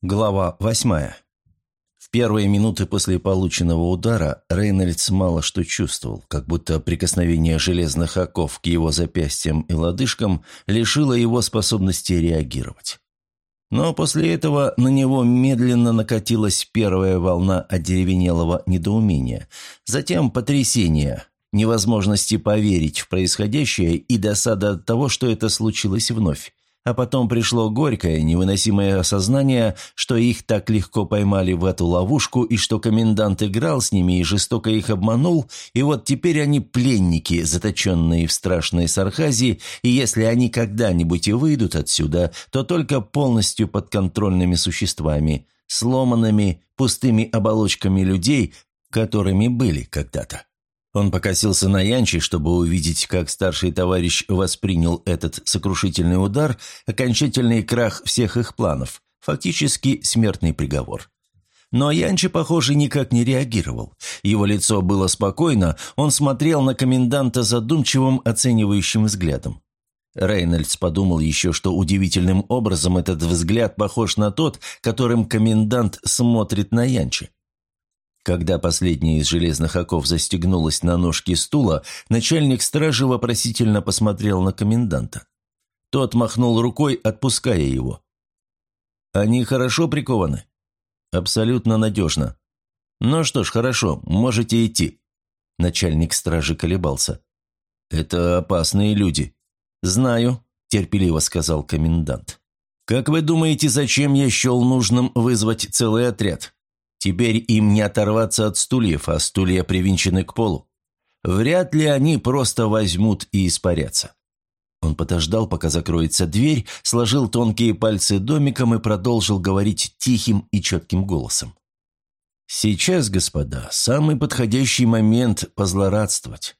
Глава восьмая. В первые минуты после полученного удара Рейнольдс мало что чувствовал, как будто прикосновение железных оков к его запястьям и лодыжкам лишило его способности реагировать. Но после этого на него медленно накатилась первая волна одеревенелого недоумения, затем потрясение, невозможности поверить в происходящее и досада от того, что это случилось вновь. А потом пришло горькое, невыносимое осознание, что их так легко поймали в эту ловушку, и что комендант играл с ними и жестоко их обманул, и вот теперь они пленники, заточенные в страшной сарказии, и если они когда-нибудь и выйдут отсюда, то только полностью подконтрольными существами, сломанными, пустыми оболочками людей, которыми были когда-то. Он покосился на Янчи, чтобы увидеть, как старший товарищ воспринял этот сокрушительный удар, окончательный крах всех их планов, фактически смертный приговор. Но Янчи, похоже, никак не реагировал. Его лицо было спокойно, он смотрел на коменданта задумчивым, оценивающим взглядом. Рейнольдс подумал еще, что удивительным образом этот взгляд похож на тот, которым комендант смотрит на Янчи. Когда последняя из железных оков застегнулась на ножки стула, начальник стражи вопросительно посмотрел на коменданта. Тот махнул рукой, отпуская его. «Они хорошо прикованы?» «Абсолютно надежно». «Ну что ж, хорошо, можете идти». Начальник стражи колебался. «Это опасные люди». «Знаю», – терпеливо сказал комендант. «Как вы думаете, зачем я счел нужным вызвать целый отряд?» Теперь им не оторваться от стульев, а стулья привинчены к полу. Вряд ли они просто возьмут и испарятся. Он подождал, пока закроется дверь, сложил тонкие пальцы домиком и продолжил говорить тихим и четким голосом. «Сейчас, господа, самый подходящий момент позлорадствовать.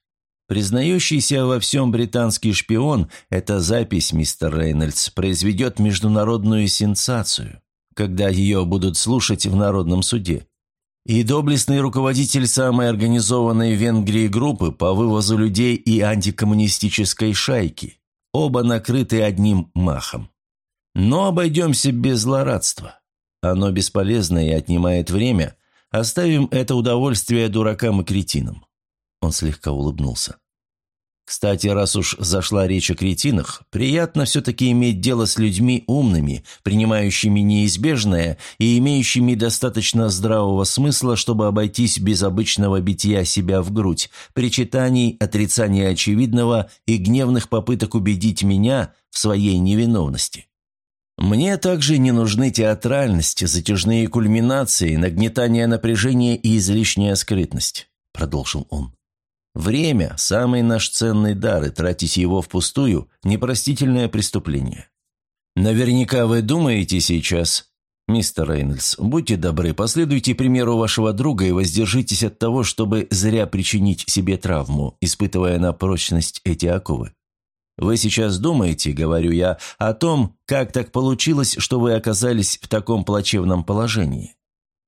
Признающийся во всем британский шпион, эта запись, мистер Рейнольдс, произведет международную сенсацию когда ее будут слушать в Народном суде. И доблестный руководитель самой организованной в Венгрии группы по вывозу людей и антикоммунистической шайки. Оба накрыты одним махом. Но обойдемся без злорадства. Оно бесполезно и отнимает время. Оставим это удовольствие дуракам и кретинам. Он слегка улыбнулся. Кстати, раз уж зашла речь о кретинах, приятно все-таки иметь дело с людьми умными, принимающими неизбежное и имеющими достаточно здравого смысла, чтобы обойтись без обычного битья себя в грудь, причитаний, отрицания очевидного и гневных попыток убедить меня в своей невиновности. Мне также не нужны театральность, затяжные кульминации, нагнетание напряжения и излишняя скрытность», – продолжил он. Время – самый наш ценный дар, и тратить его впустую – непростительное преступление. Наверняка вы думаете сейчас, мистер Рейнольдс, будьте добры, последуйте примеру вашего друга и воздержитесь от того, чтобы зря причинить себе травму, испытывая на прочность эти оковы. Вы сейчас думаете, говорю я, о том, как так получилось, что вы оказались в таком плачевном положении.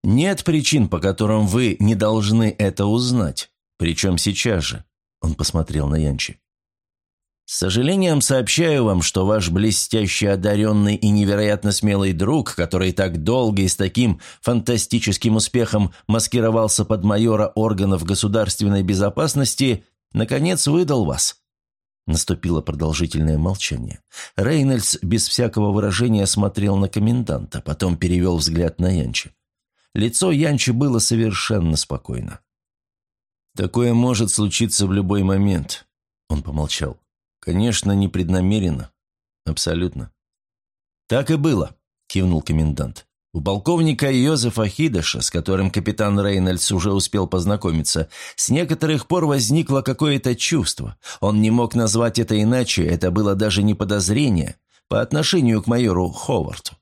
Нет причин, по которым вы не должны это узнать. Причем сейчас же. Он посмотрел на Янчи. «С сожалением сообщаю вам, что ваш блестящий одаренный и невероятно смелый друг, который так долго и с таким фантастическим успехом маскировался под майора органов государственной безопасности, наконец выдал вас». Наступило продолжительное молчание. Рейнольдс без всякого выражения смотрел на коменданта, потом перевел взгляд на Янчи. Лицо Янчи было совершенно спокойно. «Такое может случиться в любой момент», – он помолчал. «Конечно, непреднамеренно. Абсолютно». «Так и было», – кивнул комендант. У полковника Йозефа Хидеша, с которым капитан Рейнольдс уже успел познакомиться, с некоторых пор возникло какое-то чувство. Он не мог назвать это иначе, это было даже не подозрение по отношению к майору Ховарду.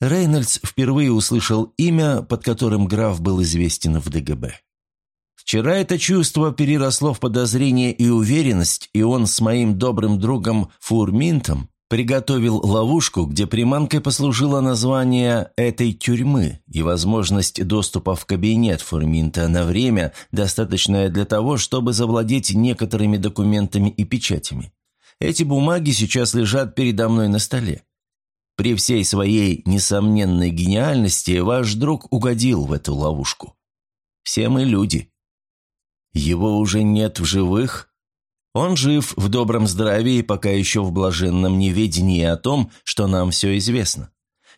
Рейнольдс впервые услышал имя, под которым граф был известен в ДГБ. Вчера это чувство переросло в подозрение и уверенность, и он с моим добрым другом Фурминтом приготовил ловушку, где приманкой послужило название этой тюрьмы и возможность доступа в кабинет Фурминта на время, достаточное для того, чтобы завладеть некоторыми документами и печатями. Эти бумаги сейчас лежат передо мной на столе. При всей своей несомненной гениальности ваш друг угодил в эту ловушку. Все мы люди. Его уже нет в живых. Он жив в добром здравии, пока еще в блаженном неведении о том, что нам все известно.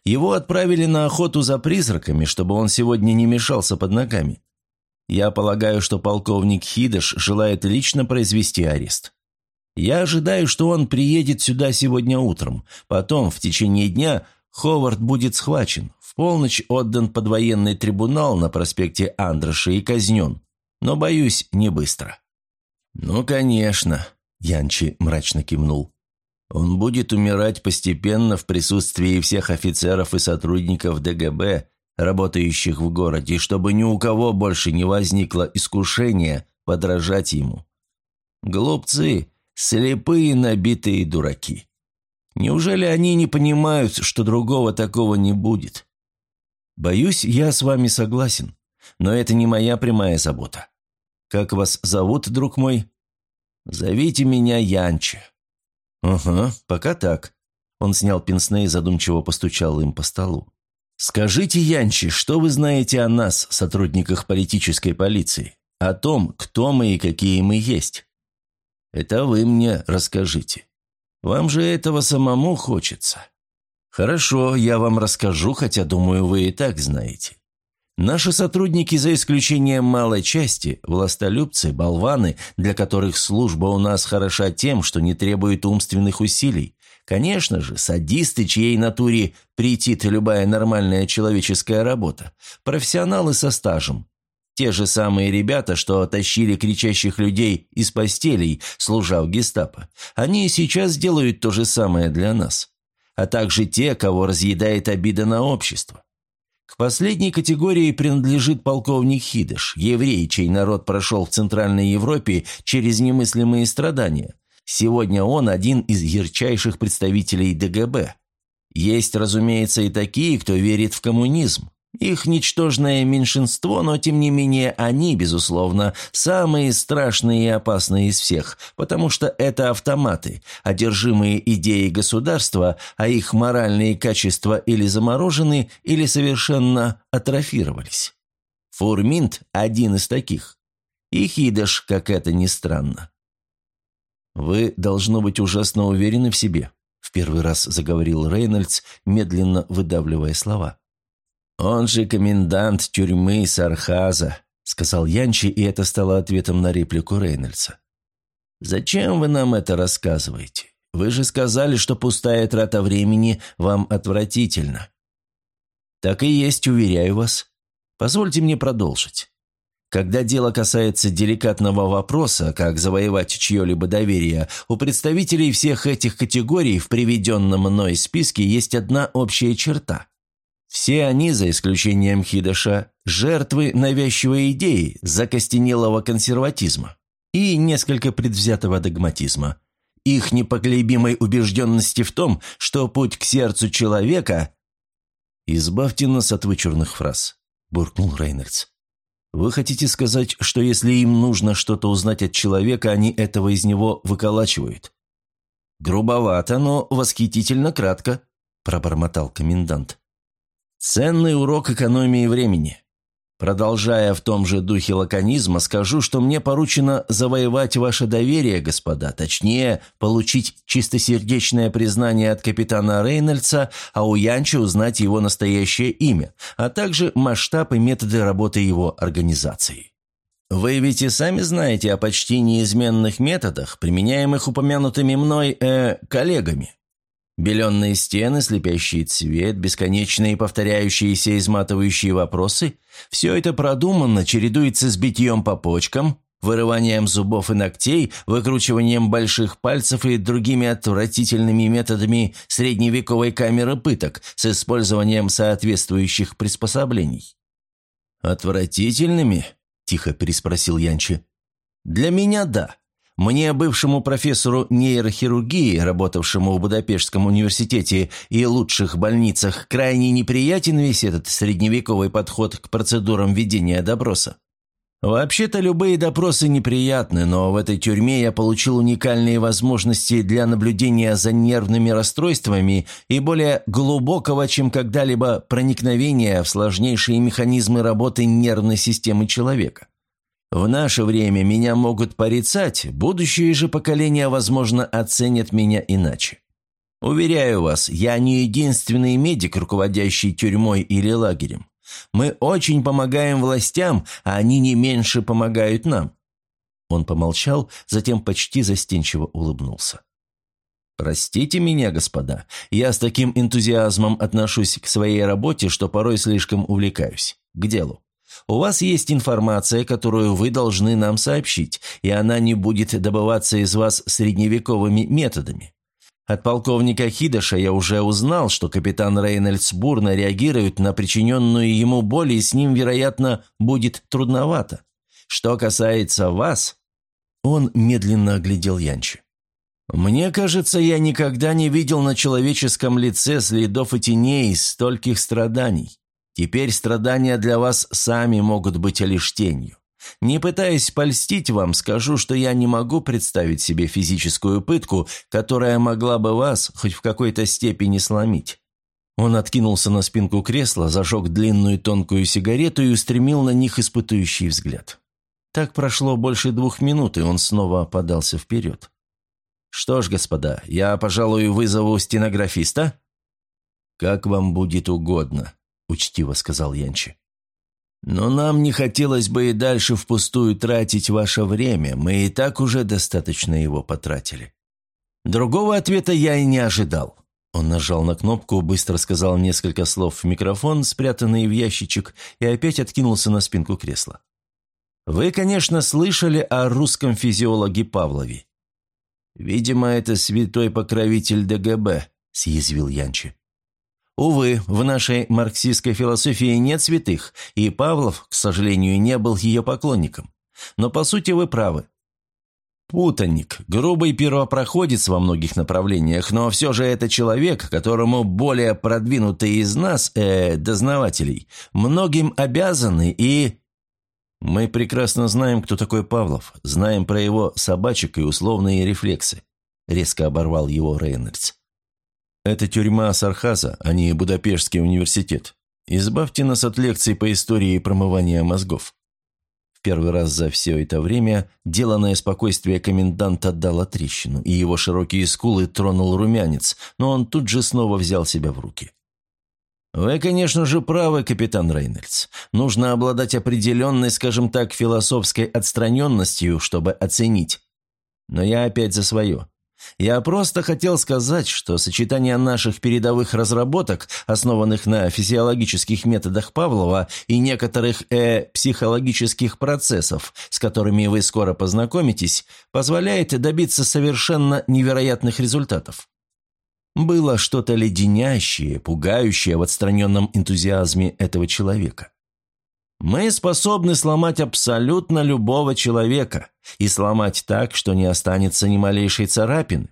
Его отправили на охоту за призраками, чтобы он сегодня не мешался под ногами. Я полагаю, что полковник Хидыш желает лично произвести арест. Я ожидаю, что он приедет сюда сегодня утром. Потом, в течение дня, Ховард будет схвачен, в полночь отдан под военный трибунал на проспекте Андроша и казнен. Но, боюсь, не быстро». «Ну, конечно», — Янчи мрачно кивнул. «Он будет умирать постепенно в присутствии всех офицеров и сотрудников ДГБ, работающих в городе, чтобы ни у кого больше не возникло искушения подражать ему. Глупцы, слепые набитые дураки. Неужели они не понимают, что другого такого не будет? Боюсь, я с вами согласен, но это не моя прямая забота. Как вас зовут, друг мой? Зовите меня Янчи. Ага, пока так. Он снял пенсне и задумчиво постучал им по столу. «Скажите, Янчи, что вы знаете о нас, сотрудниках политической полиции? О том, кто мы и какие мы есть?» «Это вы мне расскажите. Вам же этого самому хочется». «Хорошо, я вам расскажу, хотя, думаю, вы и так знаете. Наши сотрудники, за исключением малой части, властолюбцы, болваны, для которых служба у нас хороша тем, что не требует умственных усилий, Конечно же, садисты, чьей натуре претит любая нормальная человеческая работа. Профессионалы со стажем. Те же самые ребята, что тащили кричащих людей из постелей, служа в гестапо. Они сейчас делают то же самое для нас. А также те, кого разъедает обида на общество. К последней категории принадлежит полковник Хидыш, еврей, чей народ прошел в Центральной Европе через немыслимые страдания. Сегодня он один из ярчайших представителей ДГБ. Есть, разумеется, и такие, кто верит в коммунизм. Их ничтожное меньшинство, но тем не менее они, безусловно, самые страшные и опасные из всех, потому что это автоматы, одержимые идеей государства, а их моральные качества или заморожены, или совершенно атрофировались. Фурминт – один из таких. И Хидаш, как это ни странно. «Вы, должно быть, ужасно уверены в себе», – в первый раз заговорил Рейнольдс, медленно выдавливая слова. «Он же комендант тюрьмы Сархаза», – сказал Янчи, и это стало ответом на реплику Рейнольдса. «Зачем вы нам это рассказываете? Вы же сказали, что пустая трата времени вам отвратительно». «Так и есть, уверяю вас. Позвольте мне продолжить. Когда дело касается деликатного вопроса, как завоевать чье-либо доверие, у представителей всех этих категорий в приведенном мной списке есть одна общая черта. Все они, за исключением Хидаша, жертвы навязчивой идеи, закостенелого консерватизма и несколько предвзятого догматизма. Их непоколебимой убежденности в том, что путь к сердцу человека... «Избавьте нас от вычурных фраз», – буркнул Рейнольдс. Вы хотите сказать, что если им нужно что-то узнать от человека, они этого из него выколачивают? Грубовато, но восхитительно кратко, пробормотал комендант. Ценный урок экономии времени. Продолжая в том же духе лаконизма, скажу, что мне поручено завоевать ваше доверие, господа, точнее, получить чистосердечное признание от капитана Рейнольдса, а у Янчи узнать его настоящее имя, а также масштаб и методы работы его организации. Вы ведь и сами знаете о почти неизменных методах, применяемых упомянутыми мной, э, коллегами. Беленные стены, слепящий цвет, бесконечные повторяющиеся изматывающие вопросы – все это продуманно чередуется с битьем по почкам, вырыванием зубов и ногтей, выкручиванием больших пальцев и другими отвратительными методами средневековой камеры пыток с использованием соответствующих приспособлений. «Отвратительными?» – тихо переспросил Янчи. «Для меня – да. Мне, бывшему профессору нейрохирургии, работавшему в Будапештском университете и лучших больницах, крайне неприятен весь этот средневековый подход к процедурам ведения допроса. Вообще-то любые допросы неприятны, но в этой тюрьме я получил уникальные возможности для наблюдения за нервными расстройствами и более глубокого, чем когда-либо, проникновения в сложнейшие механизмы работы нервной системы человека. В наше время меня могут порицать, будущие же поколения, возможно, оценят меня иначе. Уверяю вас, я не единственный медик, руководящий тюрьмой или лагерем. Мы очень помогаем властям, а они не меньше помогают нам». Он помолчал, затем почти застенчиво улыбнулся. «Простите меня, господа, я с таким энтузиазмом отношусь к своей работе, что порой слишком увлекаюсь. К делу. У вас есть информация, которую вы должны нам сообщить, и она не будет добываться из вас средневековыми методами. От полковника Хидоша я уже узнал, что капитан Рейнольдс бурно реагирует на причиненную ему боль, и с ним, вероятно, будет трудновато. Что касается вас...» Он медленно оглядел Янчи. «Мне кажется, я никогда не видел на человеческом лице следов и теней стольких страданий. Теперь страдания для вас сами могут быть лишь тенью. Не пытаясь польстить вам, скажу, что я не могу представить себе физическую пытку, которая могла бы вас хоть в какой-то степени сломить». Он откинулся на спинку кресла, зажег длинную тонкую сигарету и устремил на них испытующий взгляд. Так прошло больше двух минут, и он снова подался вперед. «Что ж, господа, я, пожалуй, вызову стенографиста?» «Как вам будет угодно», — учтиво сказал Янчи. Но нам не хотелось бы и дальше впустую тратить ваше время, мы и так уже достаточно его потратили». Другого ответа я и не ожидал. Он нажал на кнопку, быстро сказал несколько слов в микрофон, спрятанный в ящичек, и опять откинулся на спинку кресла. «Вы, конечно, слышали о русском физиологе Павлове». «Видимо, это святой покровитель ДГБ», – съязвил Янчи. Увы, в нашей марксистской философии нет святых, и Павлов, к сожалению, не был ее поклонником. Но по сути вы правы. Путанник, грубый первопроходец во многих направлениях, но все же это человек, которому более продвинутые из нас, э, дознавателей, многим обязаны и... Мы прекрасно знаем, кто такой Павлов, знаем про его собачек и условные рефлексы. Резко оборвал его Рейнольдс. Это тюрьма Сархаза, а не Будапештский университет. Избавьте нас от лекций по истории промывания мозгов». В первый раз за все это время деланное спокойствие коменданта дало трещину, и его широкие скулы тронул румянец, но он тут же снова взял себя в руки. «Вы, конечно же, правы, капитан Рейнольдс. Нужно обладать определенной, скажем так, философской отстраненностью, чтобы оценить. Но я опять за свое. Я просто хотел сказать, что сочетание наших передовых разработок, основанных на физиологических методах Павлова и некоторых э, психологических процессов, с которыми вы скоро познакомитесь, позволяет добиться совершенно невероятных результатов. Было что-то леденящее, пугающее в отстраненном энтузиазме этого человека. Мы способны сломать абсолютно любого человека и сломать так, что не останется ни малейшей царапины.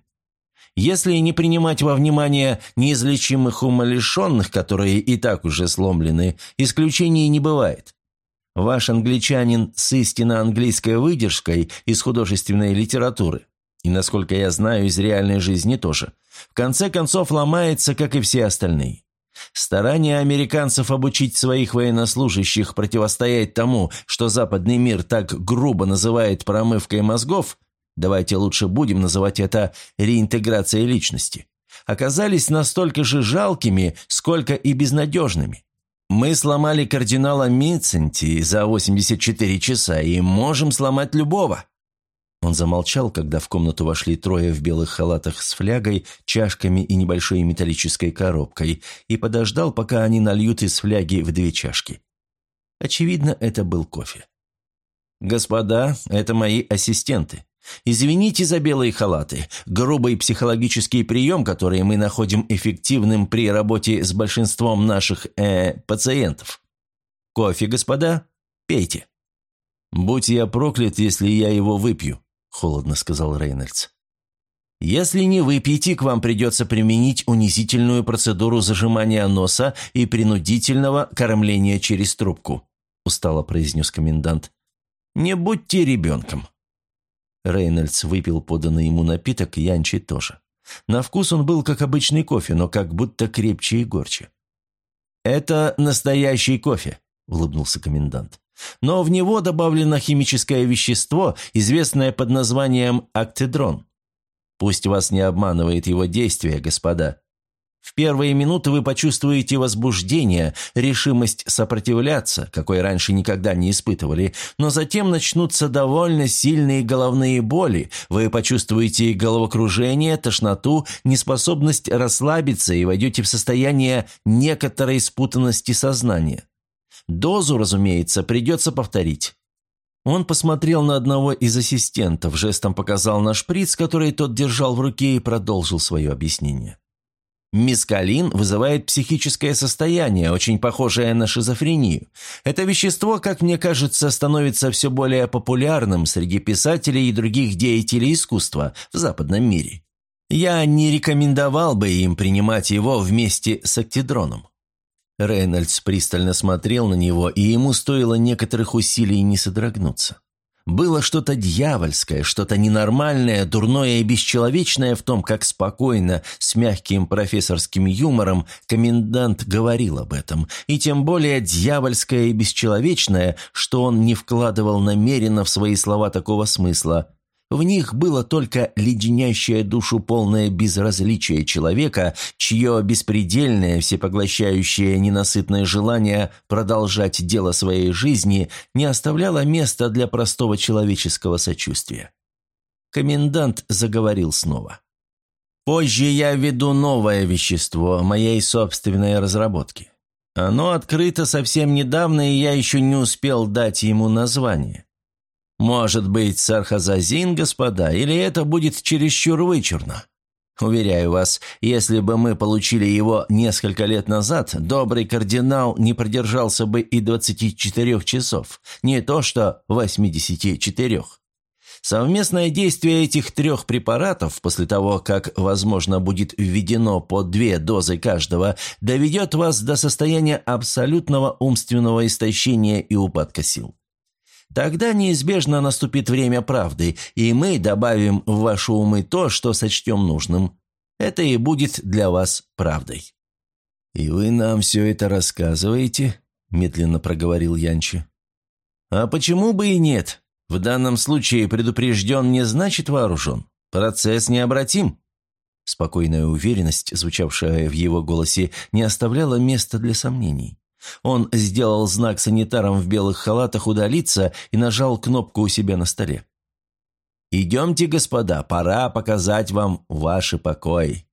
Если не принимать во внимание неизлечимых умалишенных, которые и так уже сломлены, исключений не бывает. Ваш англичанин с истинно английской выдержкой из художественной литературы, и, насколько я знаю, из реальной жизни тоже, в конце концов ломается, как и все остальные. Старания американцев обучить своих военнослужащих противостоять тому, что западный мир так грубо называет промывкой мозгов, давайте лучше будем называть это реинтеграцией личности, оказались настолько же жалкими, сколько и безнадежными. Мы сломали кардинала Митценти за 84 часа и можем сломать любого. Он замолчал, когда в комнату вошли трое в белых халатах с флягой, чашками и небольшой металлической коробкой, и подождал, пока они нальют из фляги в две чашки. Очевидно, это был кофе. «Господа, это мои ассистенты. Извините за белые халаты. Грубый психологический прием, который мы находим эффективным при работе с большинством наших, э, пациентов. Кофе, господа? Пейте». «Будь я проклят, если я его выпью», – холодно сказал Рейнольдс. «Если не выпьете, к вам придется применить унизительную процедуру зажимания носа и принудительного кормления через трубку», – устало произнес комендант. Не будьте ребенком». Рейнольдс выпил поданный ему напиток, Янчи тоже. На вкус он был как обычный кофе, но как будто крепче и горче. «Это настоящий кофе», – улыбнулся комендант. «Но в него добавлено химическое вещество, известное под названием актедрон. Пусть вас не обманывает его действие, господа. В первые минуты вы почувствуете возбуждение, решимость сопротивляться, какой раньше никогда не испытывали, но затем начнутся довольно сильные головные боли, вы почувствуете головокружение, тошноту, неспособность расслабиться и войдете в состояние некоторой спутанности сознания. Дозу, разумеется, придется повторить. Он посмотрел на одного из ассистентов, жестом показал на шприц, который тот держал в руке, и продолжил свое объяснение. Мискалин вызывает психическое состояние, очень похожее на шизофрению. Это вещество, как мне кажется, становится все более популярным среди писателей и других деятелей искусства в западном мире. Я не рекомендовал бы им принимать его вместе с актидроном. Рейнольдс пристально смотрел на него, и ему стоило некоторых усилий не содрогнуться. Было что-то дьявольское, что-то ненормальное, дурное и бесчеловечное в том, как спокойно, с мягким профессорским юмором комендант говорил об этом, и тем более дьявольское и бесчеловечное, что он не вкладывал намеренно в свои слова такого смысла. В них было только леденящее душу полное безразличие человека, чье беспредельное, всепоглощающее ненасытное желание продолжать дело своей жизни не оставляло места для простого человеческого сочувствия. Комендант заговорил снова. «Позже я введу новое вещество моей собственной разработки. Оно открыто совсем недавно, и я еще не успел дать ему название. Может быть, сархазазин, господа, или это будет чересчур вычурно? Уверяю вас, если бы мы получили его несколько лет назад, добрый кардинал не продержался бы и 24 часов, не то что 84. Совместное действие этих трех препаратов, после того, как, возможно, будет введено по две дозы каждого, доведет вас до состояния абсолютного умственного истощения и упадка сил. Тогда неизбежно наступит время правды, и мы добавим в ваши умы то, что сочтем нужным. Это и будет для вас правдой». «И вы нам все это рассказываете?» – медленно проговорил Янчи. «А почему бы и нет? В данном случае предупрежден не значит вооружен. Процесс необратим». Спокойная уверенность, звучавшая в его голосе, не оставляла места для сомнений. Он сделал знак санитарам в белых халатах удалиться и нажал кнопку у себя на столе. «Идемте, господа, пора показать вам ваши покои».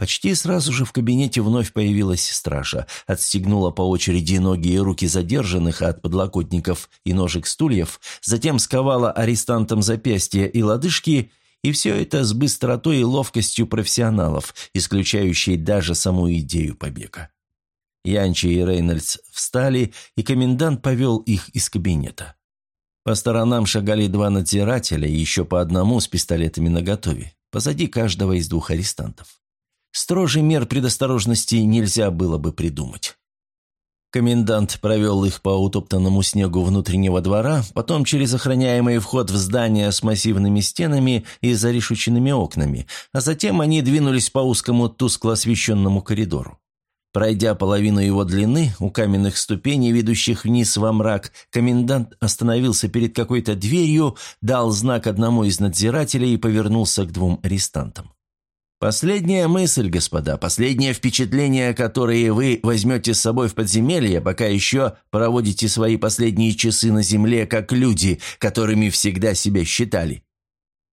Почти сразу же в кабинете вновь появилась стража, отстегнула по очереди ноги и руки задержанных от подлокотников и ножек стульев, затем сковала арестантам запястья и лодыжки, и все это с быстротой и ловкостью профессионалов, исключающей даже саму идею побега. Янчи и Рейнольдс встали, и комендант повел их из кабинета. По сторонам шагали два надзирателя, еще по одному с пистолетами наготове, позади каждого из двух арестантов. Строже мер предосторожности нельзя было бы придумать. Комендант провел их по утоптанному снегу внутреннего двора, потом через охраняемый вход в здание с массивными стенами и зарешученными окнами, а затем они двинулись по узкому тускло освещенному коридору. Пройдя половину его длины, у каменных ступеней, ведущих вниз во мрак, комендант остановился перед какой-то дверью, дал знак одному из надзирателей и повернулся к двум арестантам. «Последняя мысль, господа, последнее впечатление, которое вы возьмете с собой в подземелье, пока еще проводите свои последние часы на земле, как люди, которыми всегда себя считали».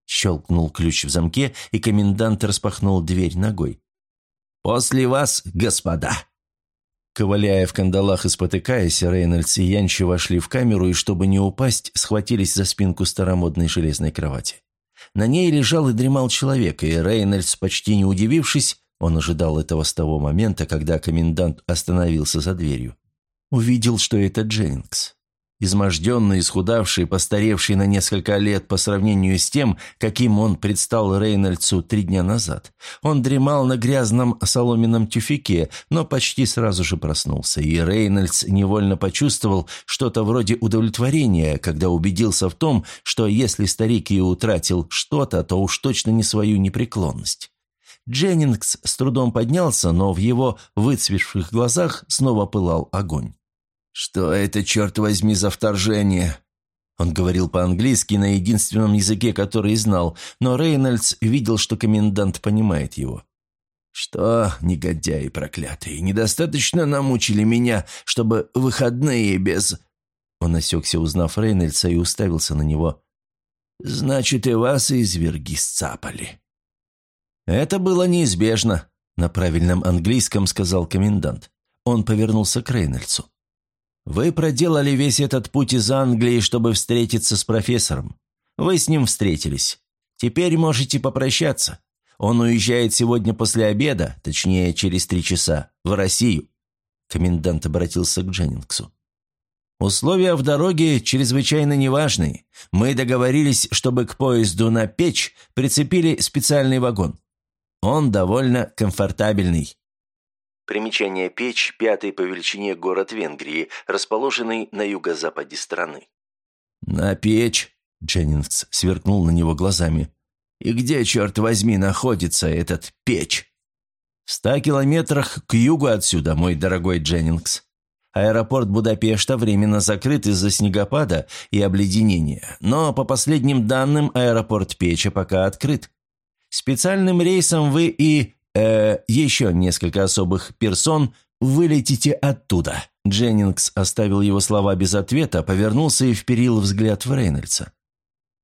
Щелкнул ключ в замке, и комендант распахнул дверь ногой. «После вас, господа!» Ковыляя в кандалах и спотыкаясь, Рейнольдс и Янчи вошли в камеру и, чтобы не упасть, схватились за спинку старомодной железной кровати. На ней лежал и дремал человек, и Рейнольдс, почти не удивившись, он ожидал этого с того момента, когда комендант остановился за дверью, увидел, что это Дженнингс. Изможденный, исхудавший, постаревший на несколько лет по сравнению с тем, каким он предстал Рейнольдсу три дня назад. Он дремал на грязном соломенном тюфике, но почти сразу же проснулся, и Рейнольдс невольно почувствовал что-то вроде удовлетворения, когда убедился в том, что если старик и утратил что-то, то уж точно не свою непреклонность. Дженнингс с трудом поднялся, но в его выцветших глазах снова пылал огонь. «Что это, черт возьми, за вторжение?» Он говорил по-английски на единственном языке, который знал, но Рейнольдс видел, что комендант понимает его. «Что, негодяи проклятые, недостаточно намучили меня, чтобы выходные без...» Он осекся, узнав Рейнольдса, и уставился на него. «Значит, и вас изверги сцапали». «Это было неизбежно», — на правильном английском сказал комендант. Он повернулся к Рейнольдсу. Вы проделали весь этот путь из Англии, чтобы встретиться с профессором. Вы с ним встретились. Теперь можете попрощаться. Он уезжает сегодня после обеда, точнее, через три часа, в Россию». Комендант обратился к Дженнингсу. «Условия в дороге чрезвычайно неважные. Мы договорились, чтобы к поезду на печь прицепили специальный вагон. Он довольно комфортабельный. Примечание Печь – пятый по величине город Венгрии, расположенный на юго-западе страны. «На печь?» – Дженнингс сверкнул на него глазами. «И где, черт возьми, находится этот печь?» «В ста километрах к югу отсюда, мой дорогой Дженнингс. Аэропорт Будапешта временно закрыт из-за снегопада и обледенения, но, по последним данным, аэропорт Печа пока открыт. Специальным рейсом вы и э, еще несколько особых персон, вылетите оттуда». Дженнингс оставил его слова без ответа, повернулся и вперил взгляд в Рейнольдса.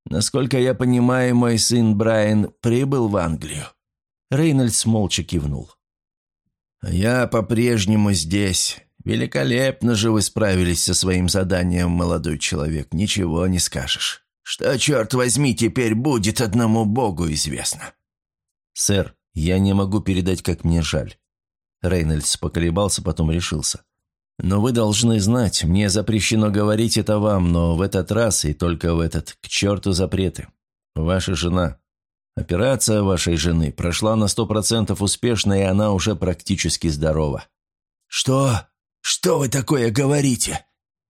«Насколько я понимаю, мой сын Брайан прибыл в Англию». Рейнольдс молча кивнул. «Я по-прежнему здесь. Великолепно же вы справились со своим заданием, молодой человек, ничего не скажешь. Что, черт возьми, теперь будет одному богу известно». «Сэр, я не могу передать, как мне жаль». Рейнольдс поколебался, потом решился. «Но вы должны знать, мне запрещено говорить это вам, но в этот раз и только в этот, к черту запреты. Ваша жена. Операция вашей жены прошла на сто процентов успешно, и она уже практически здорова». «Что? Что вы такое говорите?»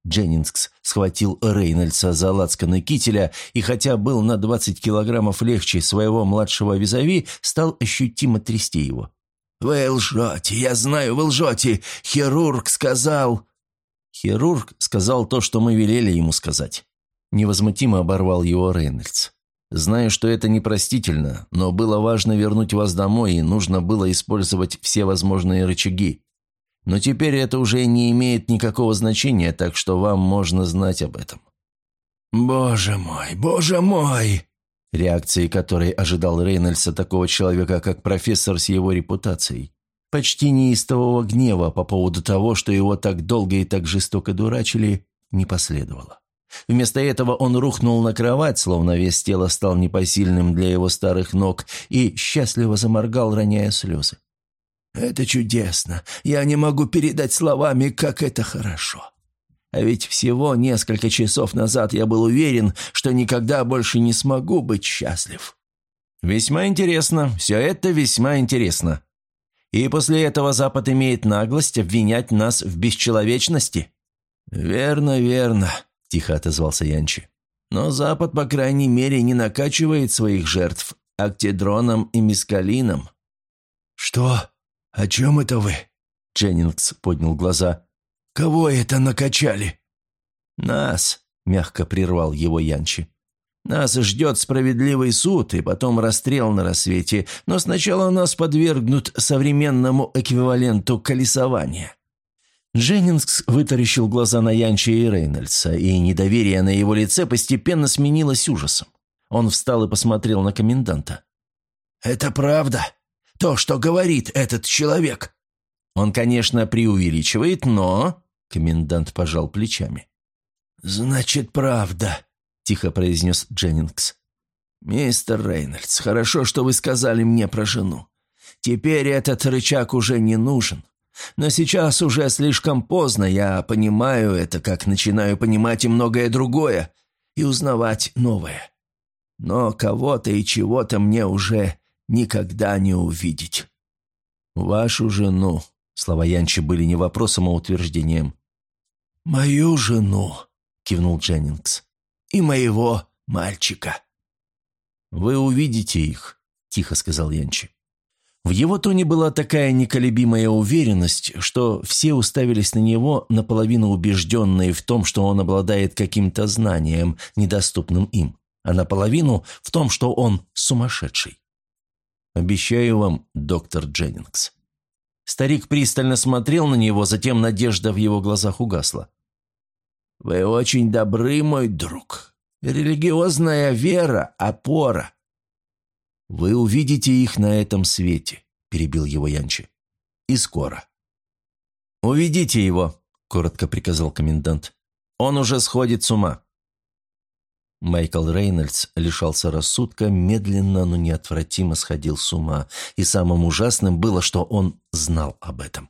Дженнингс схватил Рейнольдса за лацканы кителя и, хотя был на 20 килограммов легче своего младшего визави, стал ощутимо трясти его. «Вы лжете, я знаю, вы лжете. Хирург сказал...» «Хирург сказал то, что мы велели ему сказать». Невозмутимо оборвал его Рейнольдс. «Знаю, что это непростительно, но было важно вернуть вас домой, и нужно было использовать все возможные рычаги. Но теперь это уже не имеет никакого значения, так что вам можно знать об этом». «Боже мой, боже мой!» Реакции которой ожидал Рейнольдса такого человека, как профессор с его репутацией. Почти неистового гнева по поводу того, что его так долго и так жестоко дурачили, не последовало. Вместо этого он рухнул на кровать, словно весь тело стал непосильным для его старых ног, и счастливо заморгал, роняя слезы. Это чудесно. Я не могу передать словами, как это хорошо. А ведь всего несколько часов назад я был уверен, что никогда больше не смогу быть счастлив. Весьма интересно. Все это весьма интересно. И после этого Запад имеет наглость обвинять нас в бесчеловечности. Верно, верно, тихо отозвался Янчи. Но Запад, по крайней мере, не накачивает своих жертв актедроном и мискалином. Что? «О чем это вы?» Дженнингс поднял глаза. «Кого это накачали?» «Нас», — мягко прервал его Янчи. «Нас ждет справедливый суд и потом расстрел на рассвете, но сначала нас подвергнут современному эквиваленту колесования». Дженнингс вытаращил глаза на Янчи и Рейнольдса, и недоверие на его лице постепенно сменилось ужасом. Он встал и посмотрел на коменданта. «Это правда?» То, что говорит этот человек». «Он, конечно, преувеличивает, но...» Комендант пожал плечами. «Значит, правда», — тихо произнес Дженнингс. «Мистер Рейнольдс, хорошо, что вы сказали мне про жену. Теперь этот рычаг уже не нужен. Но сейчас уже слишком поздно, я понимаю это, как начинаю понимать и многое другое, и узнавать новое. Но кого-то и чего-то мне уже никогда не увидеть. Вашу жену, слова Янчи были не вопросом, а утверждением. «Мою жену», — кивнул Дженнингс, — «и моего мальчика». «Вы увидите их», — тихо сказал Янчи. В его тоне была такая неколебимая уверенность, что все уставились на него, наполовину убежденные в том, что он обладает каким-то знанием, недоступным им, а наполовину в том, что он сумасшедший. «Обещаю вам, доктор Дженнингс». Старик пристально смотрел на него, затем надежда в его глазах угасла. «Вы очень добры, мой друг. Религиозная вера – опора. «Вы увидите их на этом свете», – перебил его Янчи. «И скоро». «Уведите его», – коротко приказал комендант. «Он уже сходит с ума». Майкл Рейнольдс лишался рассудка, медленно, но неотвратимо сходил с ума, и самым ужасным было, что он знал об этом.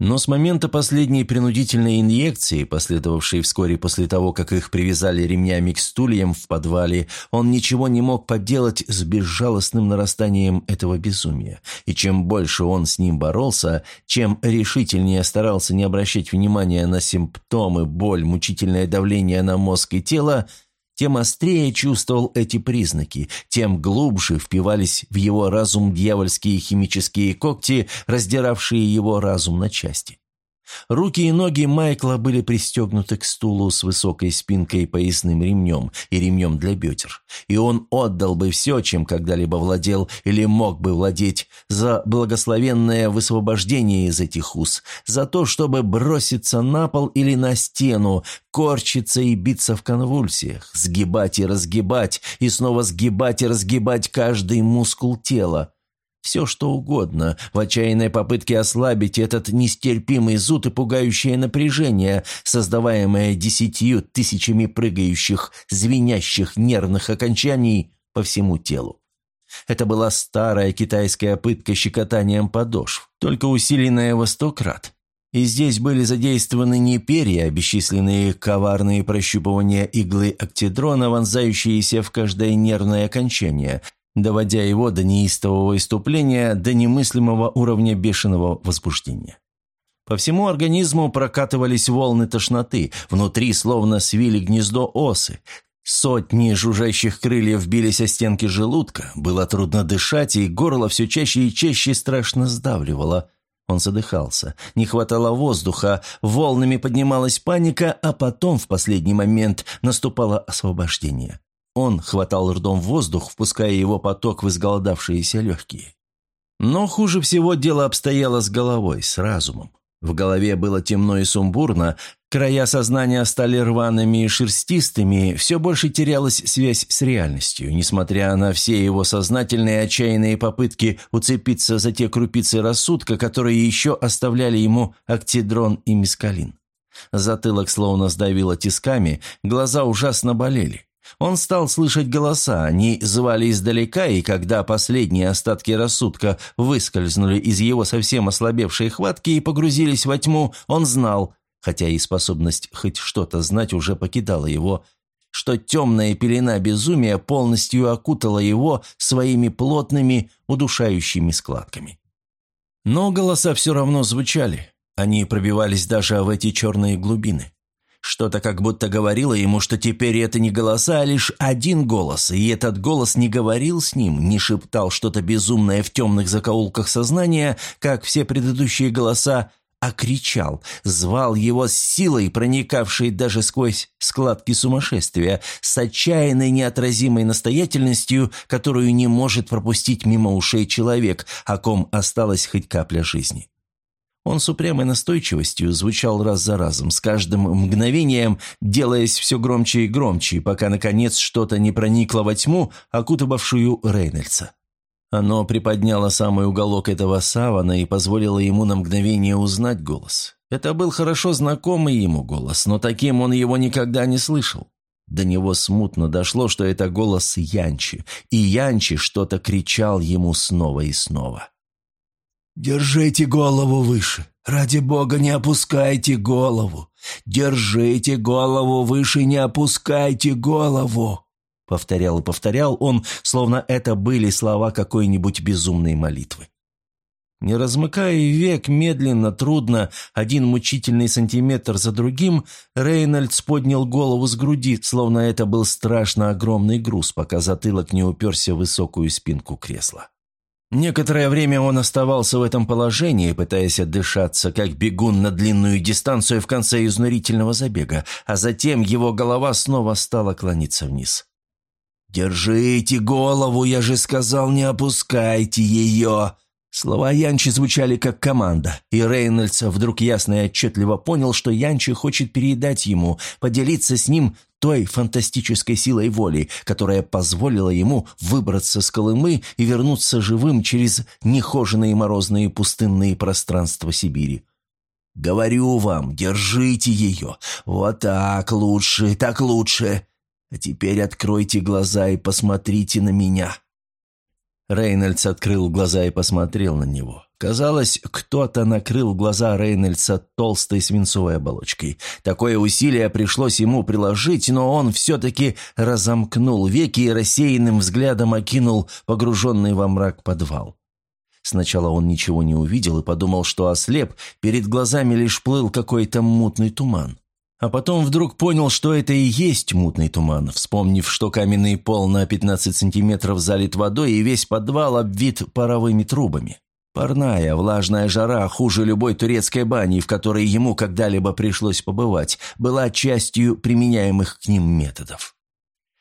Но с момента последней принудительной инъекции, последовавшей вскоре после того, как их привязали ремнями к стульям в подвале, он ничего не мог поделать с безжалостным нарастанием этого безумия. И чем больше он с ним боролся, чем решительнее старался не обращать внимания на симптомы, боль, мучительное давление на мозг и тело, тем острее чувствовал эти признаки, тем глубже впивались в его разум дьявольские химические когти, раздиравшие его разум на части. Руки и ноги Майкла были пристегнуты к стулу с высокой спинкой и поясным ремнем и ремнем для бедер, и он отдал бы все, чем когда-либо владел или мог бы владеть, за благословенное высвобождение из этих уз, за то, чтобы броситься на пол или на стену, корчиться и биться в конвульсиях, сгибать и разгибать, и снова сгибать и разгибать каждый мускул тела, все что угодно, в отчаянной попытке ослабить этот нестерпимый зуд и пугающее напряжение, создаваемое десятью тысячами прыгающих, звенящих нервных окончаний по всему телу. Это была старая китайская пытка щекотанием подошв, только усиленная во сто крат. И здесь были задействованы не перья, а бесчисленные коварные прощупывания иглы октедрона, вонзающиеся в каждое нервное окончание, доводя его до неистового иступления, до немыслимого уровня бешеного возбуждения. По всему организму прокатывались волны тошноты, внутри словно свили гнездо осы. Сотни жужжащих крыльев бились о стенки желудка, было трудно дышать, и горло все чаще и чаще страшно сдавливало. Он задыхался, не хватало воздуха, волнами поднималась паника, а потом, в последний момент, наступало освобождение. Он хватал ртом воздух, впуская его поток в изголодавшиеся легкие. Но хуже всего дело обстояло с головой, с разумом. В голове было темно и сумбурно, края сознания стали рваными и шерстистыми, все больше терялась связь с реальностью, несмотря на все его сознательные отчаянные попытки уцепиться за те крупицы рассудка, которые еще оставляли ему актидрон и мискалин. Затылок словно сдавило тисками, глаза ужасно болели. Он стал слышать голоса, они звали издалека, и когда последние остатки рассудка выскользнули из его совсем ослабевшей хватки и погрузились во тьму, он знал, хотя и способность хоть что-то знать уже покидала его, что темная пелена безумия полностью окутала его своими плотными, удушающими складками. Но голоса все равно звучали, они пробивались даже в эти черные глубины. Что-то как будто говорило ему, что теперь это не голоса, а лишь один голос, и этот голос не говорил с ним, не шептал что-то безумное в темных закоулках сознания, как все предыдущие голоса, а кричал, звал его с силой, проникавшей даже сквозь складки сумасшествия, с отчаянной неотразимой настоятельностью, которую не может пропустить мимо ушей человек, о ком осталась хоть капля жизни. Он с упрямой настойчивостью звучал раз за разом, с каждым мгновением делаясь все громче и громче, пока, наконец, что-то не проникло во тьму, окутывавшую Рейнольдса. Оно приподняло самый уголок этого савана и позволило ему на мгновение узнать голос. Это был хорошо знакомый ему голос, но таким он его никогда не слышал. До него смутно дошло, что это голос Янчи, и Янчи что-то кричал ему снова и снова. «Держите голову выше! «Ради бога, не опускайте голову! Держите голову выше, не опускайте голову!» Повторял и повторял он, словно это были слова какой-нибудь безумной молитвы. Не размыкая век, медленно, трудно, один мучительный сантиметр за другим, Рейнольдс поднял голову с груди, словно это был страшно огромный груз, пока затылок не уперся в высокую спинку кресла. Некоторое время он оставался в этом положении, пытаясь отдышаться, как бегун на длинную дистанцию в конце изнурительного забега, а затем его голова снова стала клониться вниз. «Держите голову, я же сказал, не опускайте ее!» Слова Янчи звучали как команда, и Рейнольдс вдруг ясно и отчетливо понял, что Янчи хочет передать ему, поделиться с ним той фантастической силой воли, которая позволила ему выбраться с Колымы и вернуться живым через нехоженные морозные пустынные пространства Сибири. «Говорю вам, держите ее. Вот так лучше, так лучше. А теперь откройте глаза и посмотрите на меня». Рейнольдс открыл глаза и посмотрел на него. Казалось, кто-то накрыл глаза Рейнольдса толстой свинцовой оболочкой. Такое усилие пришлось ему приложить, но он все-таки разомкнул веки и рассеянным взглядом окинул погруженный во мрак подвал. Сначала он ничего не увидел и подумал, что ослеп, перед глазами лишь плыл какой-то мутный туман. А потом вдруг понял, что это и есть мутный туман, вспомнив, что каменный пол на 15 сантиметров залит водой и весь подвал обвит паровыми трубами. Парная, влажная жара, хуже любой турецкой бани, в которой ему когда-либо пришлось побывать, была частью применяемых к ним методов.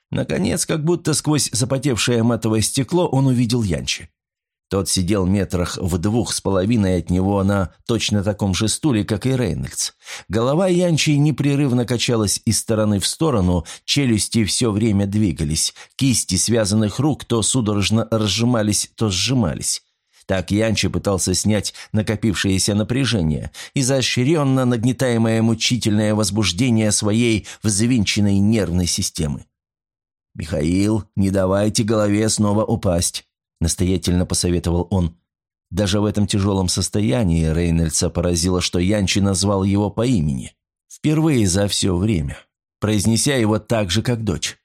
Наконец, как будто сквозь запотевшее матовое стекло, он увидел Янчи. Тот сидел метрах в двух с половиной от него на точно таком же стуле, как и Рейнольдс. Голова Янчи непрерывно качалась из стороны в сторону, челюсти все время двигались, кисти связанных рук то судорожно разжимались, то сжимались. Так Янчи пытался снять накопившееся напряжение, изощренно нагнетаемое мучительное возбуждение своей взвинченной нервной системы. «Михаил, не давайте голове снова упасть настоятельно посоветовал он. Даже в этом тяжелом состоянии Рейнольдса поразило, что Янчи назвал его по имени. Впервые за все время, произнеся его так же, как дочь.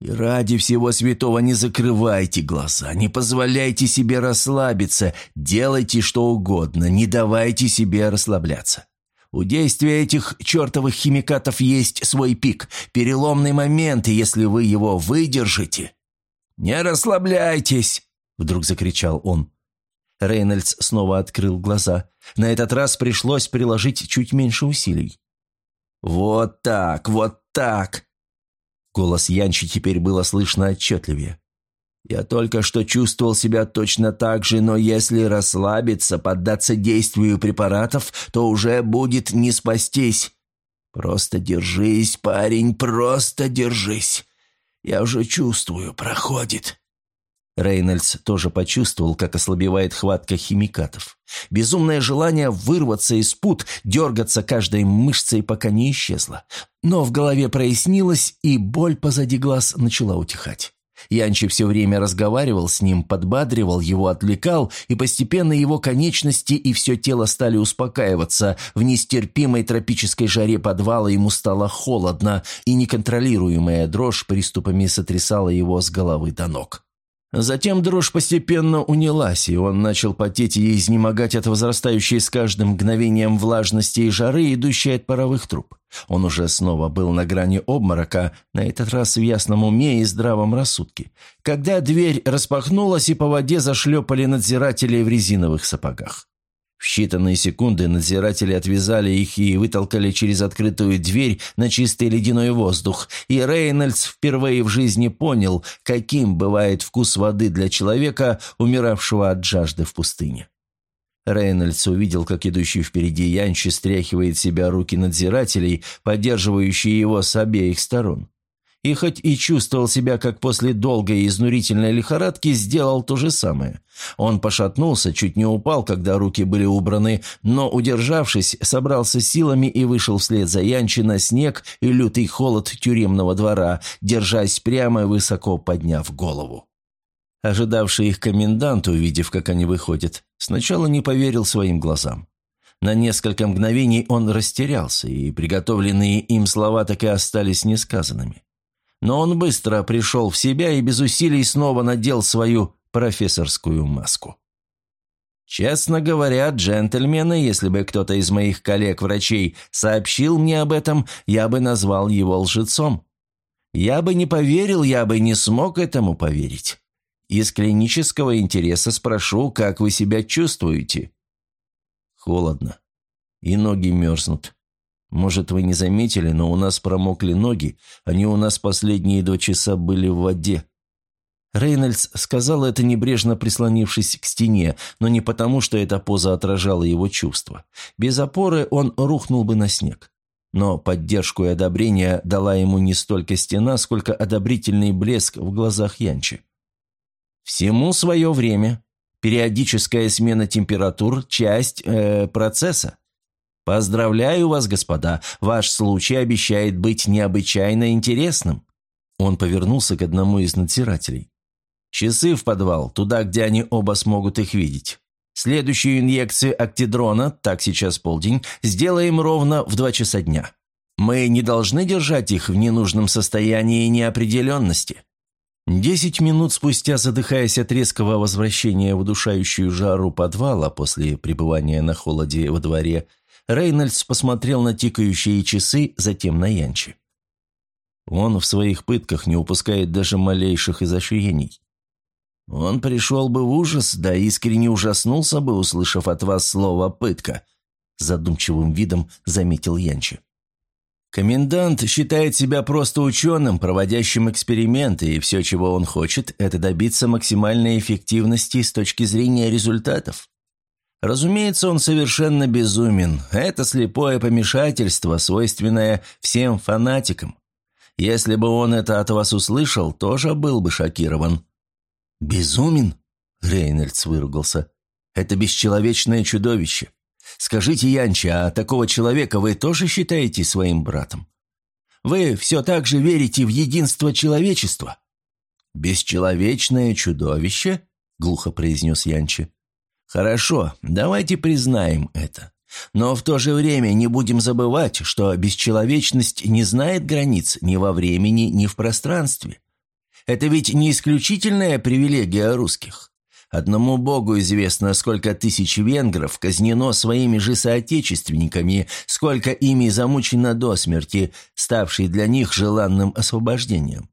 «И ради всего святого не закрывайте глаза, не позволяйте себе расслабиться, делайте что угодно, не давайте себе расслабляться. У действия этих чертовых химикатов есть свой пик, переломный момент, и если вы его выдержите...» «Не расслабляйтесь!» Вдруг закричал он. Рейнольдс снова открыл глаза. На этот раз пришлось приложить чуть меньше усилий. «Вот так, вот так!» Голос Янчи теперь было слышно отчетливее. «Я только что чувствовал себя точно так же, но если расслабиться, поддаться действию препаратов, то уже будет не спастись. Просто держись, парень, просто держись. Я уже чувствую, проходит». Рейнольдс тоже почувствовал, как ослабевает хватка химикатов. Безумное желание вырваться из пут, дергаться каждой мышцей, пока не исчезло. Но в голове прояснилось, и боль позади глаз начала утихать. Янчи все время разговаривал с ним, подбадривал его, отвлекал, и постепенно его конечности и все тело стали успокаиваться. В нестерпимой тропической жаре подвала ему стало холодно, и неконтролируемая дрожь приступами сотрясала его с головы до ног. Затем дрожь постепенно унялась, и он начал потеть и изнемогать от возрастающей с каждым мгновением влажности и жары, идущей от паровых труб. Он уже снова был на грани обморока, на этот раз в ясном уме и здравом рассудке, когда дверь распахнулась и по воде зашлепали надзиратели в резиновых сапогах. В считанные секунды надзиратели отвязали их и вытолкали через открытую дверь на чистый ледяной воздух, и Рейнольдс впервые в жизни понял, каким бывает вкус воды для человека, умиравшего от жажды в пустыне. Рейнольдс увидел, как идущий впереди Янчи стряхивает себя руки надзирателей, поддерживающие его с обеих сторон и хоть и чувствовал себя, как после долгой и изнурительной лихорадки, сделал то же самое. Он пошатнулся, чуть не упал, когда руки были убраны, но, удержавшись, собрался силами и вышел вслед за Янчи на снег и лютый холод тюремного двора, держась прямо и высоко подняв голову. Ожидавший их комендант, увидев, как они выходят, сначала не поверил своим глазам. На несколько мгновений он растерялся, и приготовленные им слова так и остались несказанными. Но он быстро пришел в себя и без усилий снова надел свою профессорскую маску. Честно говоря, джентльмены, если бы кто-то из моих коллег-врачей сообщил мне об этом, я бы назвал его лжецом. Я бы не поверил, я бы не смог этому поверить. Из клинического интереса спрошу, как вы себя чувствуете. Холодно. И ноги мерзнут. Может, вы не заметили, но у нас промокли ноги, они у нас последние два часа были в воде. Рейнольдс сказал это небрежно прислонившись к стене, но не потому, что эта поза отражала его чувства. Без опоры он рухнул бы на снег. Но поддержку и одобрение дала ему не столько стена, сколько одобрительный блеск в глазах Янчи. «Всему свое время. Периодическая смена температур – часть э, процесса. Поздравляю вас, господа, ваш случай обещает быть необычайно интересным». Он повернулся к одному из надзирателей. Часы в подвал, туда, где они оба смогут их видеть. Следующую инъекцию актидрона, так сейчас полдень, сделаем ровно в два часа дня. Мы не должны держать их в ненужном состоянии неопределенности. Десять минут спустя, задыхаясь от резкого возвращения в удушающую жару подвала после пребывания на холоде во дворе, Рейнольдс посмотрел на тикающие часы, затем на Янчи. Он в своих пытках не упускает даже малейших изощрений. Он пришел бы в ужас, да искренне ужаснулся бы, услышав от вас слово «пытка», — задумчивым видом заметил Янчи. Комендант считает себя просто ученым, проводящим эксперименты, и все, чего он хочет, это добиться максимальной эффективности с точки зрения результатов. Разумеется, он совершенно безумен. Это слепое помешательство, свойственное всем фанатикам. Если бы он это от вас услышал, тоже был бы шокирован. «Безумен?» — Рейнольдс выругался. «Это бесчеловечное чудовище. Скажите, Янчи, а такого человека вы тоже считаете своим братом? Вы все так же верите в единство человечества?» «Бесчеловечное чудовище?» — глухо произнес Янчи. «Хорошо, давайте признаем это. Но в то же время не будем забывать, что бесчеловечность не знает границ ни во времени, ни в пространстве. Это ведь не исключительная привилегия русских. Одному Богу известно, сколько тысяч венгров казнено своими же соотечественниками, сколько ими замучено до смерти, ставшей для них желанным освобождением.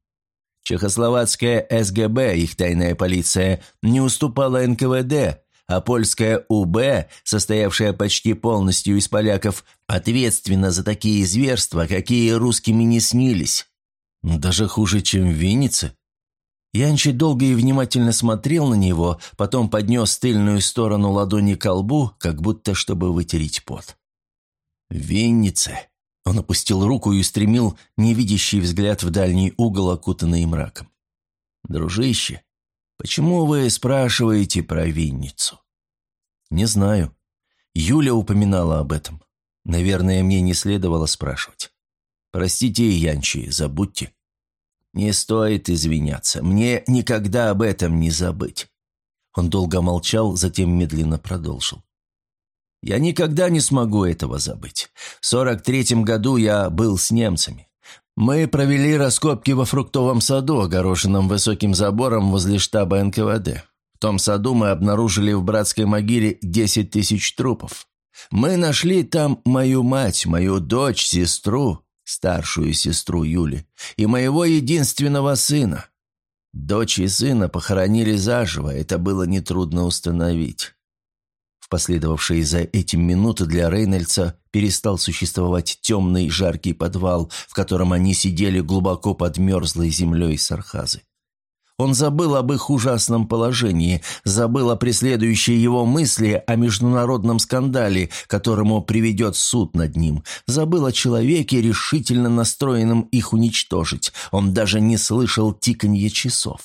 Чехословацкая СГБ, их тайная полиция, не уступала НКВД, а польская УБ, состоявшая почти полностью из поляков, ответственна за такие зверства, какие русскими не снились. Даже хуже, чем в Виннице, Янчи долго и внимательно смотрел на него, потом поднес тыльную сторону ладони к лбу, как будто чтобы вытереть пот. «Винница!» Он опустил руку и устремил невидящий взгляд в дальний угол, окутанный мраком. «Дружище, почему вы спрашиваете про Винницу?» «Не знаю. Юля упоминала об этом. Наверное, мне не следовало спрашивать. Простите, Янчи, забудьте». «Не стоит извиняться. Мне никогда об этом не забыть». Он долго молчал, затем медленно продолжил. «Я никогда не смогу этого забыть. В сорок третьем году я был с немцами. Мы провели раскопки во фруктовом саду, огороженном высоким забором возле штаба НКВД. В том саду мы обнаружили в братской могиле десять тысяч трупов. Мы нашли там мою мать, мою дочь, сестру, старшую сестру Юли, и моего единственного сына. Дочь и сына похоронили заживо, это было нетрудно установить. В последовавшие за этим минуты для Рейнольдса перестал существовать темный жаркий подвал, в котором они сидели глубоко под мерзлой землей Сархазы. Он забыл об их ужасном положении, забыл о преследующей его мысли о международном скандале, которому приведет суд над ним, забыл о человеке, решительно настроенном их уничтожить. Он даже не слышал тиканье часов.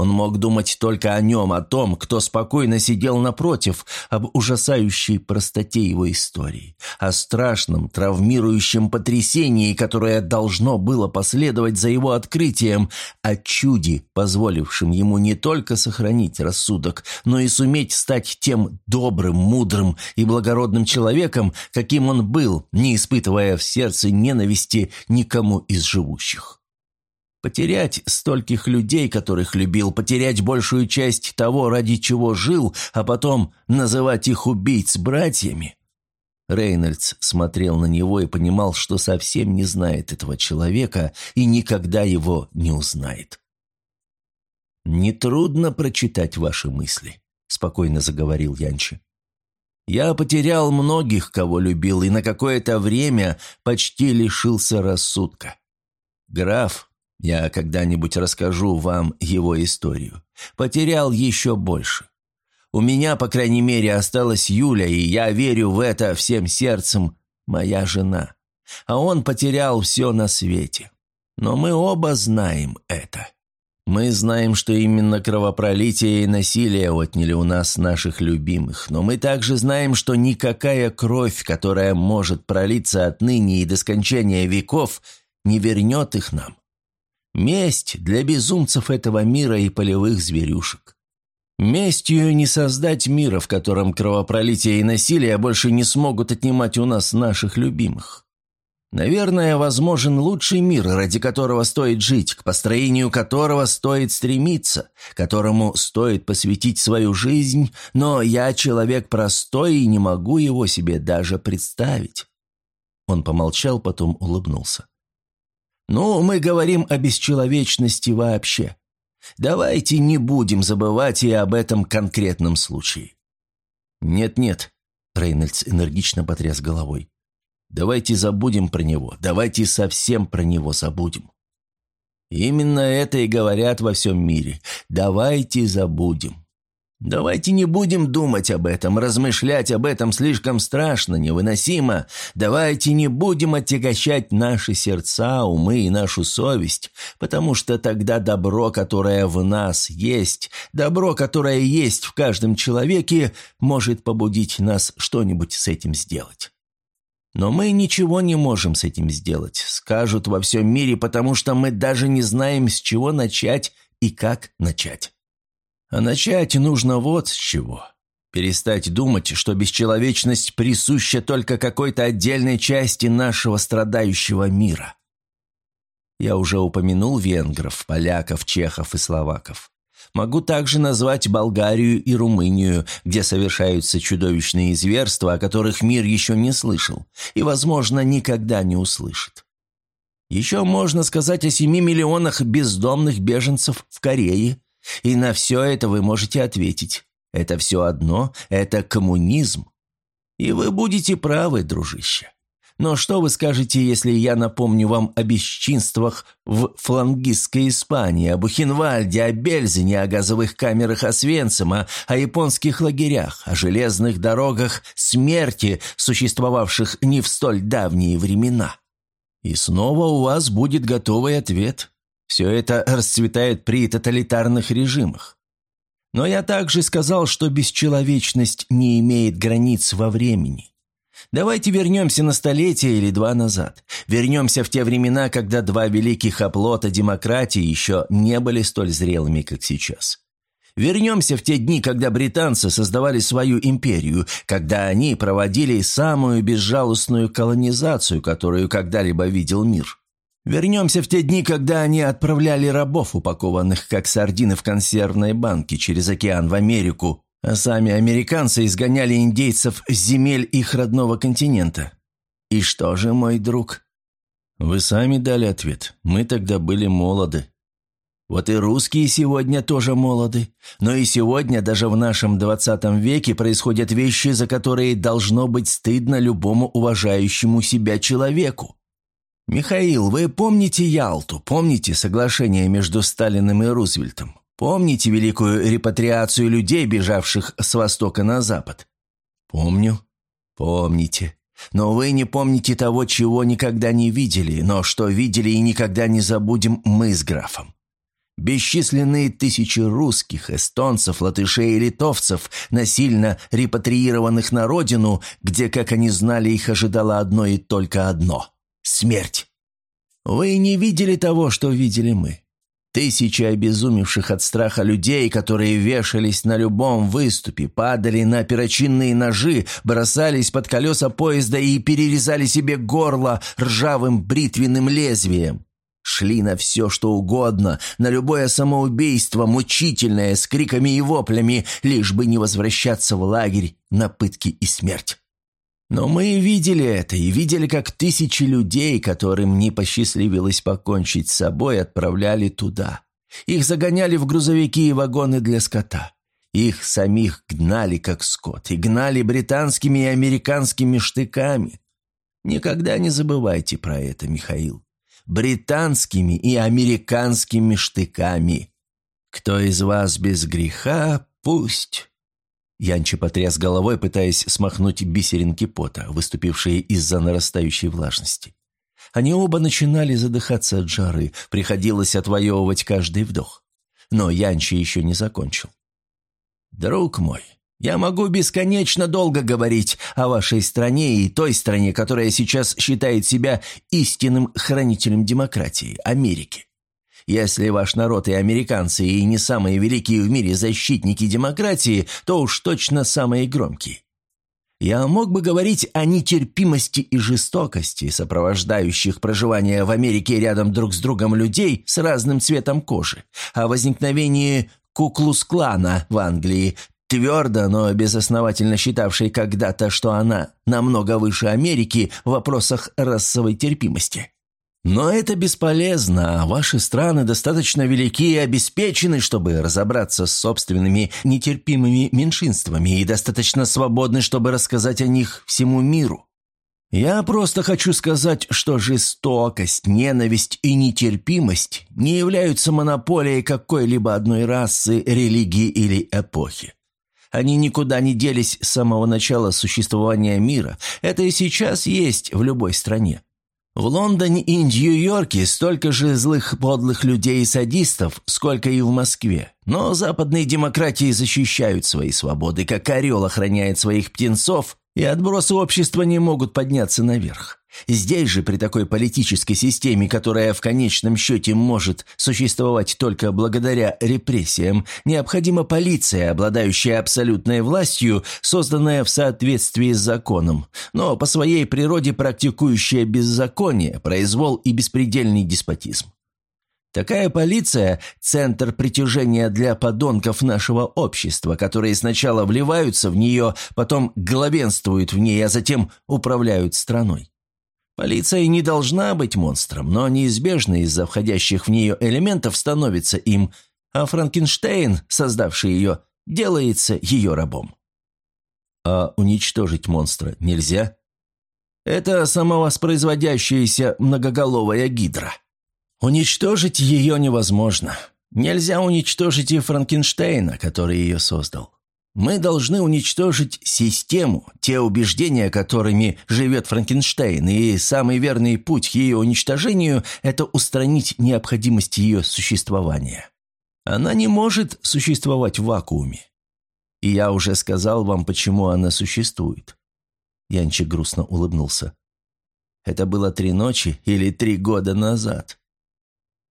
Он мог думать только о нем, о том, кто спокойно сидел напротив, об ужасающей простоте его истории, о страшном травмирующем потрясении, которое должно было последовать за его открытием, о чуде, позволившем ему не только сохранить рассудок, но и суметь стать тем добрым, мудрым и благородным человеком, каким он был, не испытывая в сердце ненависти никому из живущих. Потерять стольких людей, которых любил, потерять большую часть того, ради чего жил, а потом называть их убийц братьями? Рейнольдс смотрел на него и понимал, что совсем не знает этого человека и никогда его не узнает. «Нетрудно прочитать ваши мысли», — спокойно заговорил Янчи. «Я потерял многих, кого любил, и на какое-то время почти лишился рассудка. Граф, я когда-нибудь расскажу вам его историю. Потерял еще больше. У меня, по крайней мере, осталась Юля, и я верю в это всем сердцем, моя жена. А он потерял все на свете. Но мы оба знаем это. Мы знаем, что именно кровопролитие и насилие отняли у нас наших любимых, но мы также знаем, что никакая кровь, которая может пролиться отныне и до скончания веков, не вернет их нам. Месть для безумцев этого мира и полевых зверюшек. Местью не создать мира, в котором кровопролитие и насилие больше не смогут отнимать у нас наших любимых. Наверное, возможен лучший мир, ради которого стоит жить, к построению которого стоит стремиться, которому стоит посвятить свою жизнь, но я человек простой и не могу его себе даже представить. Он помолчал, потом улыбнулся. Ну, мы говорим о бесчеловечности вообще. Давайте не будем забывать и об этом конкретном случае. Нет-нет, Рейнольдс энергично потряс головой. Давайте забудем про него, давайте совсем про него забудем. Именно это и говорят во всем мире. Давайте забудем. Давайте не будем думать об этом, размышлять об этом слишком страшно, невыносимо. Давайте не будем отягощать наши сердца, умы и нашу совесть, потому что тогда добро, которое в нас есть, добро, которое есть в каждом человеке, может побудить нас что-нибудь с этим сделать. Но мы ничего не можем с этим сделать, скажут во всем мире, потому что мы даже не знаем, с чего начать и как начать. А начать нужно вот с чего. Перестать думать, что бесчеловечность присуща только какой-то отдельной части нашего страдающего мира. Я уже упомянул венгров, поляков, чехов и словаков. Могу также назвать Болгарию и Румынию, где совершаются чудовищные зверства, о которых мир еще не слышал и, возможно, никогда не услышит. Еще можно сказать о семи миллионах бездомных беженцев в Корее, и на все это вы можете ответить. Это все одно, это коммунизм. И вы будете правы, дружище. Но что вы скажете, если я напомню вам о бесчинствах в флангистской Испании, о Бухенвальде, о Бельзине, о газовых камерах Освенцима, о японских лагерях, о железных дорогах смерти, существовавших не в столь давние времена? И снова у вас будет готовый ответ. Все это расцветает при тоталитарных режимах. Но я также сказал, что бесчеловечность не имеет границ во времени. Давайте вернемся на столетие или два назад. Вернемся в те времена, когда два великих оплота демократии еще не были столь зрелыми, как сейчас. Вернемся в те дни, когда британцы создавали свою империю, когда они проводили самую безжалостную колонизацию, которую когда-либо видел мир. Вернемся в те дни, когда они отправляли рабов, упакованных как сардины в консервные банки, через океан в Америку, а сами американцы изгоняли индейцев с земель их родного континента. И что же, мой друг? Вы сами дали ответ. Мы тогда были молоды. Вот и русские сегодня тоже молоды. Но и сегодня, даже в нашем двадцатом веке, происходят вещи, за которые должно быть стыдно любому уважающему себя человеку. «Михаил, вы помните Ялту, помните соглашение между Сталиным и Рузвельтом? Помните великую репатриацию людей, бежавших с востока на запад?» «Помню. Помните. Но вы не помните того, чего никогда не видели, но что видели и никогда не забудем мы с графом. Бесчисленные тысячи русских, эстонцев, латышей и литовцев, насильно репатриированных на родину, где, как они знали, их ожидало одно и только одно – смерть. Вы не видели того, что видели мы. Тысячи обезумевших от страха людей, которые вешались на любом выступе, падали на перочинные ножи, бросались под колеса поезда и перерезали себе горло ржавым бритвенным лезвием. Шли на все, что угодно, на любое самоубийство, мучительное, с криками и воплями, лишь бы не возвращаться в лагерь на пытки и смерть. Но мы видели это, и видели, как тысячи людей, которым не посчастливилось покончить с собой, отправляли туда. Их загоняли в грузовики и вагоны для скота. Их самих гнали, как скот, и гнали британскими и американскими штыками. Никогда не забывайте про это, Михаил британскими и американскими штыками. Кто из вас без греха, пусть...» Янчи потряс головой, пытаясь смахнуть бисеринки пота, выступившие из-за нарастающей влажности. Они оба начинали задыхаться от жары, приходилось отвоевывать каждый вдох. Но Янчи еще не закончил. «Друг мой, я могу бесконечно долго говорить о вашей стране и той стране, которая сейчас считает себя истинным хранителем демократии – Америки. Если ваш народ и американцы и не самые великие в мире защитники демократии, то уж точно самые громкие. Я мог бы говорить о нетерпимости и жестокости, сопровождающих проживание в Америке рядом друг с другом людей с разным цветом кожи, о возникновении Куклус-клана в Англии, твердо, но безосновательно считавшей когда-то, что она намного выше Америки в вопросах расовой терпимости. Но это бесполезно, а ваши страны достаточно велики и обеспечены, чтобы разобраться с собственными нетерпимыми меньшинствами и достаточно свободны, чтобы рассказать о них всему миру. Я просто хочу сказать, что жестокость, ненависть и нетерпимость не являются монополией какой-либо одной расы, религии или эпохи. Они никуда не делись с самого начала существования мира. Это и сейчас есть в любой стране. В Лондоне и Нью-Йорке столько же злых подлых людей и садистов, сколько и в Москве. Но западные демократии защищают свои свободы, как орел охраняет своих птенцов, и отбросы общества не могут подняться наверх. Здесь же, при такой политической системе, которая в конечном счете может существовать только благодаря репрессиям, необходима полиция, обладающая абсолютной властью, созданная в соответствии с законом, но по своей природе практикующая беззаконие, произвол и беспредельный деспотизм. Такая полиция – центр притяжения для подонков нашего общества, которые сначала вливаются в нее, потом главенствуют в ней, а затем управляют страной. Полиция не должна быть монстром, но неизбежно из-за входящих в нее элементов становится им, а Франкенштейн, создавший ее, делается ее рабом. А уничтожить монстра нельзя? Это самовоспроизводящаяся многоголовая гидра. Уничтожить ее невозможно. Нельзя уничтожить и Франкенштейна, который ее создал. Мы должны уничтожить систему, те убеждения, которыми живет Франкенштейн, и самый верный путь к ее уничтожению – это устранить необходимость ее существования. Она не может существовать в вакууме. И я уже сказал вам, почему она существует. Янчик грустно улыбнулся. Это было три ночи или три года назад.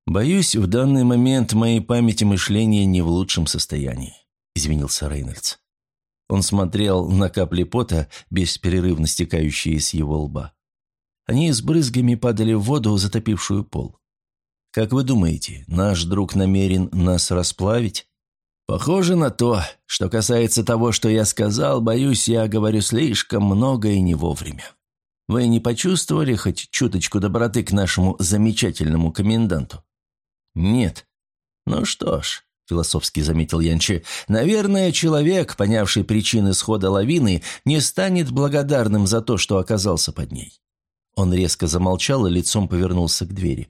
Боюсь, в данный момент моей памяти мышления не в лучшем состоянии извинился Рейнольдс. Он смотрел на капли пота, бесперерывно стекающие с его лба. Они с брызгами падали в воду, затопившую пол. «Как вы думаете, наш друг намерен нас расплавить?» «Похоже на то. Что касается того, что я сказал, боюсь, я говорю слишком много и не вовремя. Вы не почувствовали хоть чуточку доброты к нашему замечательному коменданту?» «Нет». «Ну что ж, философски заметил Янчи. «Наверное, человек, понявший причины схода лавины, не станет благодарным за то, что оказался под ней». Он резко замолчал и лицом повернулся к двери.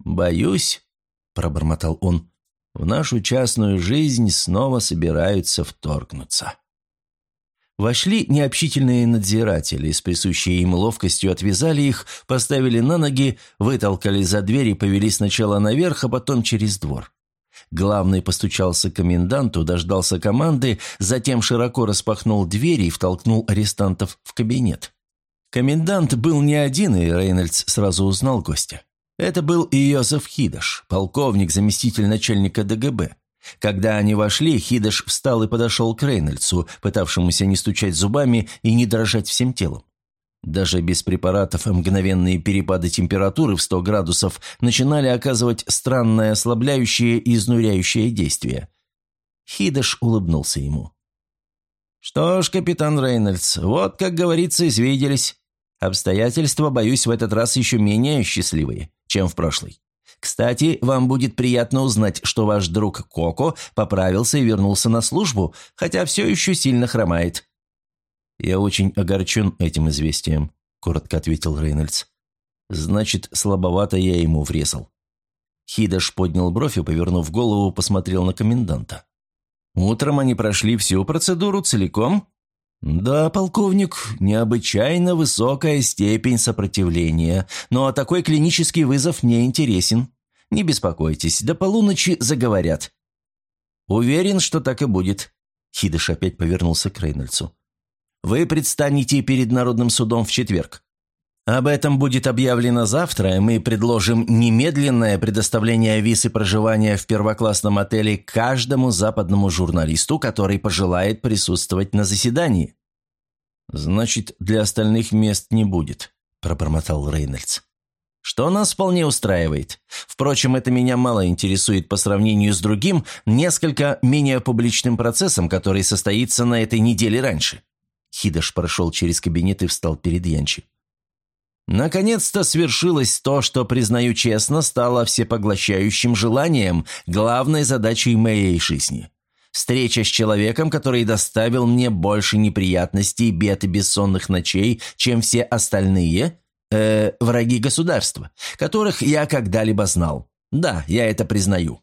«Боюсь», — пробормотал он, — «в нашу частную жизнь снова собираются вторгнуться». Вошли необщительные надзиратели, с присущей им ловкостью отвязали их, поставили на ноги, вытолкали за дверь и повели сначала наверх, а потом через двор. Главный постучался к коменданту, дождался команды, затем широко распахнул двери и втолкнул арестантов в кабинет. Комендант был не один, и Рейнольдс сразу узнал гостя. Это был Иосиф Хидаш, полковник, заместитель начальника ДГБ. Когда они вошли, Хидаш встал и подошел к Рейнольдсу, пытавшемуся не стучать зубами и не дрожать всем телом. Даже без препаратов мгновенные перепады температуры в 100 градусов начинали оказывать странное ослабляющее и изнуряющее действие. Хидаш улыбнулся ему. «Что ж, капитан Рейнольдс, вот, как говорится, извиделись. Обстоятельства, боюсь, в этот раз еще менее счастливые, чем в прошлый. Кстати, вам будет приятно узнать, что ваш друг Коко поправился и вернулся на службу, хотя все еще сильно хромает. «Я очень огорчен этим известием», – коротко ответил Рейнольдс. «Значит, слабовато я ему врезал». Хидаш поднял бровь и, повернув голову, посмотрел на коменданта. «Утром они прошли всю процедуру целиком?» «Да, полковник, необычайно высокая степень сопротивления, но такой клинический вызов мне интересен. Не беспокойтесь, до полуночи заговорят». «Уверен, что так и будет». Хидыш опять повернулся к Рейнольдсу. Вы предстанете перед Народным судом в четверг. Об этом будет объявлено завтра, и мы предложим немедленное предоставление визы проживания в первоклассном отеле каждому западному журналисту, который пожелает присутствовать на заседании». «Значит, для остальных мест не будет», – пробормотал Рейнольдс. «Что нас вполне устраивает. Впрочем, это меня мало интересует по сравнению с другим, несколько менее публичным процессом, который состоится на этой неделе раньше. Хидаш прошел через кабинет и встал перед Янчи. Наконец-то свершилось то, что, признаю честно, стало всепоглощающим желанием, главной задачей моей жизни. Встреча с человеком, который доставил мне больше неприятностей, бед и бессонных ночей, чем все остальные, э, враги государства, которых я когда-либо знал. Да, я это признаю.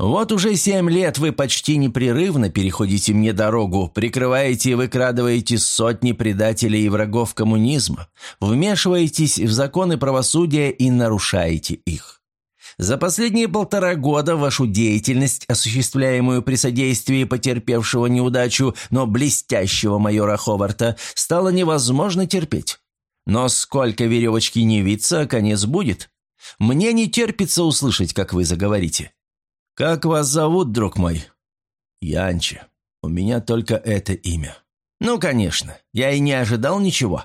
Вот уже семь лет вы почти непрерывно переходите мне дорогу, прикрываете и выкрадываете сотни предателей и врагов коммунизма, вмешиваетесь в законы правосудия и нарушаете их. За последние полтора года вашу деятельность, осуществляемую при содействии потерпевшего неудачу, но блестящего майора Ховарта, стало невозможно терпеть. Но сколько веревочки не виться, конец будет. Мне не терпится услышать, как вы заговорите. «Как вас зовут, друг мой?» «Янчи. У меня только это имя». «Ну, конечно. Я и не ожидал ничего».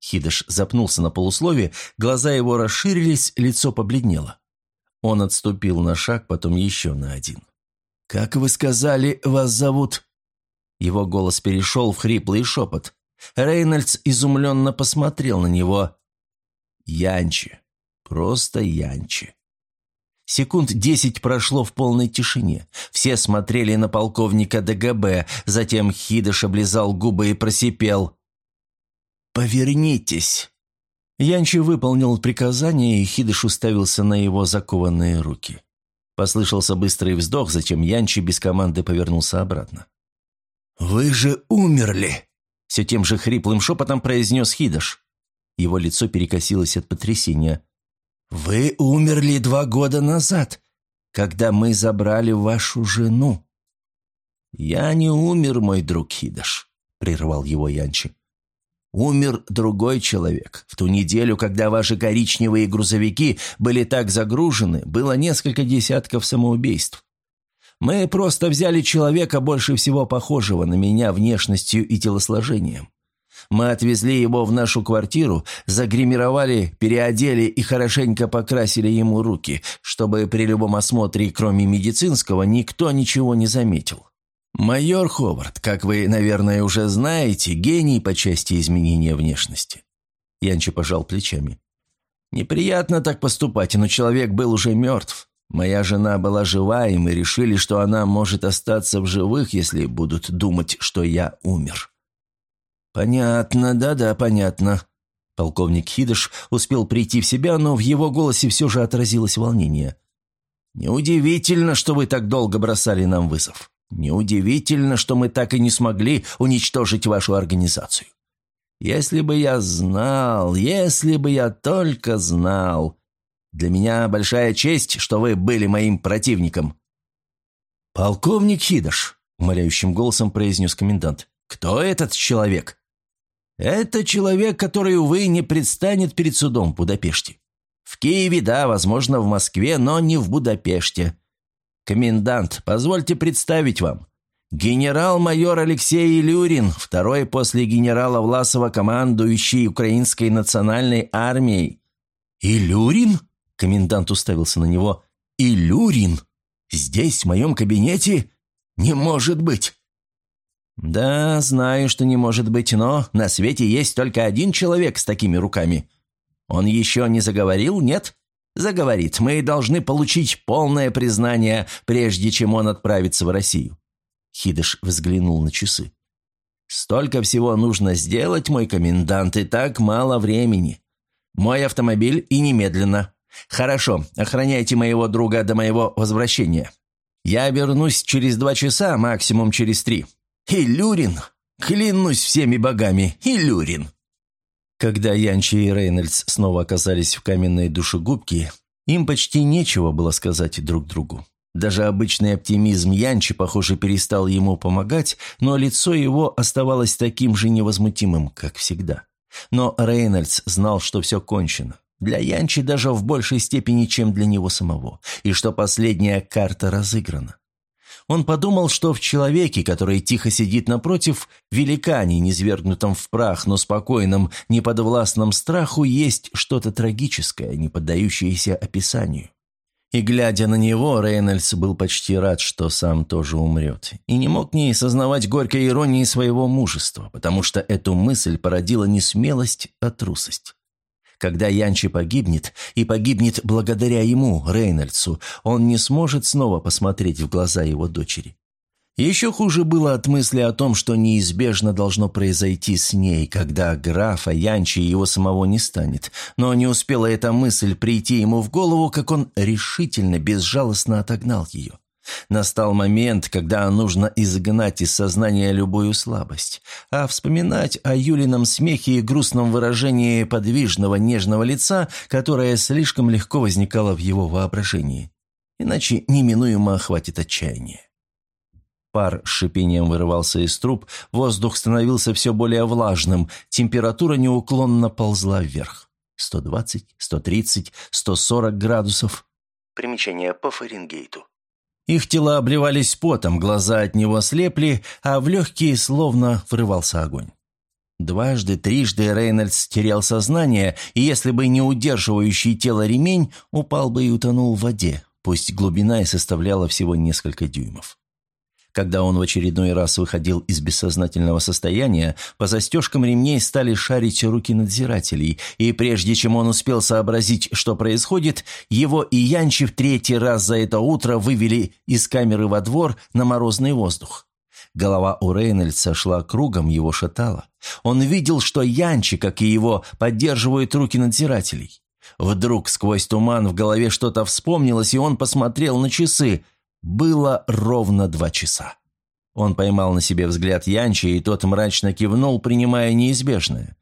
Хидыш запнулся на полуслове, глаза его расширились, лицо побледнело. Он отступил на шаг, потом еще на один. «Как вы сказали, вас зовут?» Его голос перешел в хриплый шепот. Рейнольдс изумленно посмотрел на него. «Янчи. Просто Янчи». Секунд десять прошло в полной тишине. Все смотрели на полковника ДГБ, затем Хидыш облизал губы и просипел. «Повернитесь!» Янчи выполнил приказание, и Хидыш уставился на его закованные руки. Послышался быстрый вздох, затем Янчи без команды повернулся обратно. «Вы же умерли!» Все тем же хриплым шепотом произнес Хидыш. Его лицо перекосилось от потрясения. «Вы умерли два года назад, когда мы забрали вашу жену». «Я не умер, мой друг Хидаш», — прервал его Янчи. «Умер другой человек. В ту неделю, когда ваши коричневые грузовики были так загружены, было несколько десятков самоубийств. Мы просто взяли человека, больше всего похожего на меня внешностью и телосложением. Мы отвезли его в нашу квартиру, загримировали, переодели и хорошенько покрасили ему руки, чтобы при любом осмотре, кроме медицинского, никто ничего не заметил. Майор Ховард, как вы, наверное, уже знаете, гений по части изменения внешности. Янчи пожал плечами. Неприятно так поступать, но человек был уже мертв. Моя жена была жива, и мы решили, что она может остаться в живых, если будут думать, что я умер. «Понятно, да-да, понятно». Полковник Хидыш успел прийти в себя, но в его голосе все же отразилось волнение. «Неудивительно, что вы так долго бросали нам вызов. Неудивительно, что мы так и не смогли уничтожить вашу организацию. Если бы я знал, если бы я только знал. Для меня большая честь, что вы были моим противником». «Полковник Хидаш», — умоляющим голосом произнес комендант, — «кто этот человек?» «Это человек, который, увы, не предстанет перед судом в Будапеште. В Киеве, да, возможно, в Москве, но не в Будапеште. Комендант, позвольте представить вам. Генерал-майор Алексей Илюрин, второй после генерала Власова командующий Украинской национальной армией. «Илюрин?» – комендант уставился на него. «Илюрин? Здесь, в моем кабинете? Не может быть!» «Да, знаю, что не может быть, но на свете есть только один человек с такими руками. Он еще не заговорил, нет?» «Заговорит. Мы должны получить полное признание, прежде чем он отправится в Россию. Хидыш взглянул на часы. «Столько всего нужно сделать, мой комендант, и так мало времени. Мой автомобиль и немедленно. Хорошо, охраняйте моего друга до моего возвращения. Я вернусь через два часа, максимум через три. Илюрин! Клянусь всеми богами, Илюрин!» Когда Янчи и Рейнольдс снова оказались в каменной душегубке, им почти нечего было сказать друг другу. Даже обычный оптимизм Янчи, похоже, перестал ему помогать, но лицо его оставалось таким же невозмутимым, как всегда. Но Рейнольдс знал, что все кончено. Для Янчи даже в большей степени, чем для него самого, и что последняя карта разыграна. Он подумал, что в человеке, который тихо сидит напротив, великане, низвергнутом в прах, но спокойном, неподвластном страху, есть что-то трагическое, не поддающееся описанию. И, глядя на него, Рейнольдс был почти рад, что сам тоже умрет, и не мог не сознавать горькой иронии своего мужества, потому что эту мысль породила не смелость, а трусость. Когда Янчи погибнет, и погибнет благодаря ему, Рейнольдсу, он не сможет снова посмотреть в глаза его дочери. Еще хуже было от мысли о том, что неизбежно должно произойти с ней, когда графа Янчи его самого не станет. Но не успела эта мысль прийти ему в голову, как он решительно, безжалостно отогнал ее. Настал момент, когда нужно изгнать из сознания любую слабость, а вспоминать о Юлином смехе и грустном выражении подвижного нежного лица, которое слишком легко возникало в его воображении. Иначе неминуемо охватит отчаяние. Пар с шипением вырывался из труб, воздух становился все более влажным, температура неуклонно ползла вверх. 120, 130, 140 градусов. Примечание по Фаренгейту. Их тела обливались потом, глаза от него слепли, а в легкие словно врывался огонь. Дважды, трижды Рейнольдс терял сознание, и если бы не удерживающий тело ремень, упал бы и утонул в воде, пусть глубина и составляла всего несколько дюймов. Когда он в очередной раз выходил из бессознательного состояния, по застежкам ремней стали шарить руки надзирателей, и прежде чем он успел сообразить, что происходит, его и Янчи в третий раз за это утро вывели из камеры во двор на морозный воздух. Голова у Рейнольдса шла кругом, его шатало. Он видел, что Янчи, как и его, поддерживают руки надзирателей. Вдруг сквозь туман в голове что-то вспомнилось, и он посмотрел на часы – было ровно два часа. Он поймал на себе взгляд Янчи, и тот мрачно кивнул, принимая неизбежное.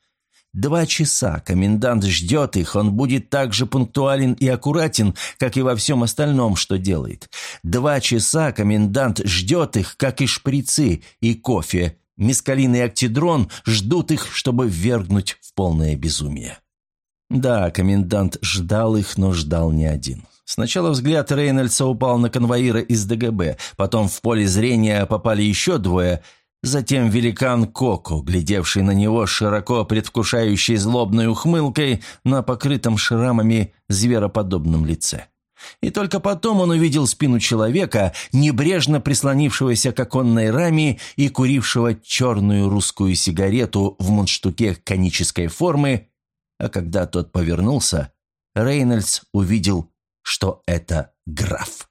Два часа комендант ждет их, он будет так же пунктуален и аккуратен, как и во всем остальном, что делает. Два часа комендант ждет их, как и шприцы, и кофе. Мискалин и Актидрон ждут их, чтобы ввергнуть в полное безумие. Да, комендант ждал их, но ждал не один. Сначала взгляд Рейнольдса упал на конвоира из ДГБ, потом в поле зрения попали еще двое, затем великан Коко, глядевший на него широко предвкушающей злобной ухмылкой на покрытом шрамами звероподобном лице. И только потом он увидел спину человека, небрежно прислонившегося к оконной раме и курившего черную русскую сигарету в мундштуке конической формы, а когда тот повернулся, Рейнольдс увидел что это граф.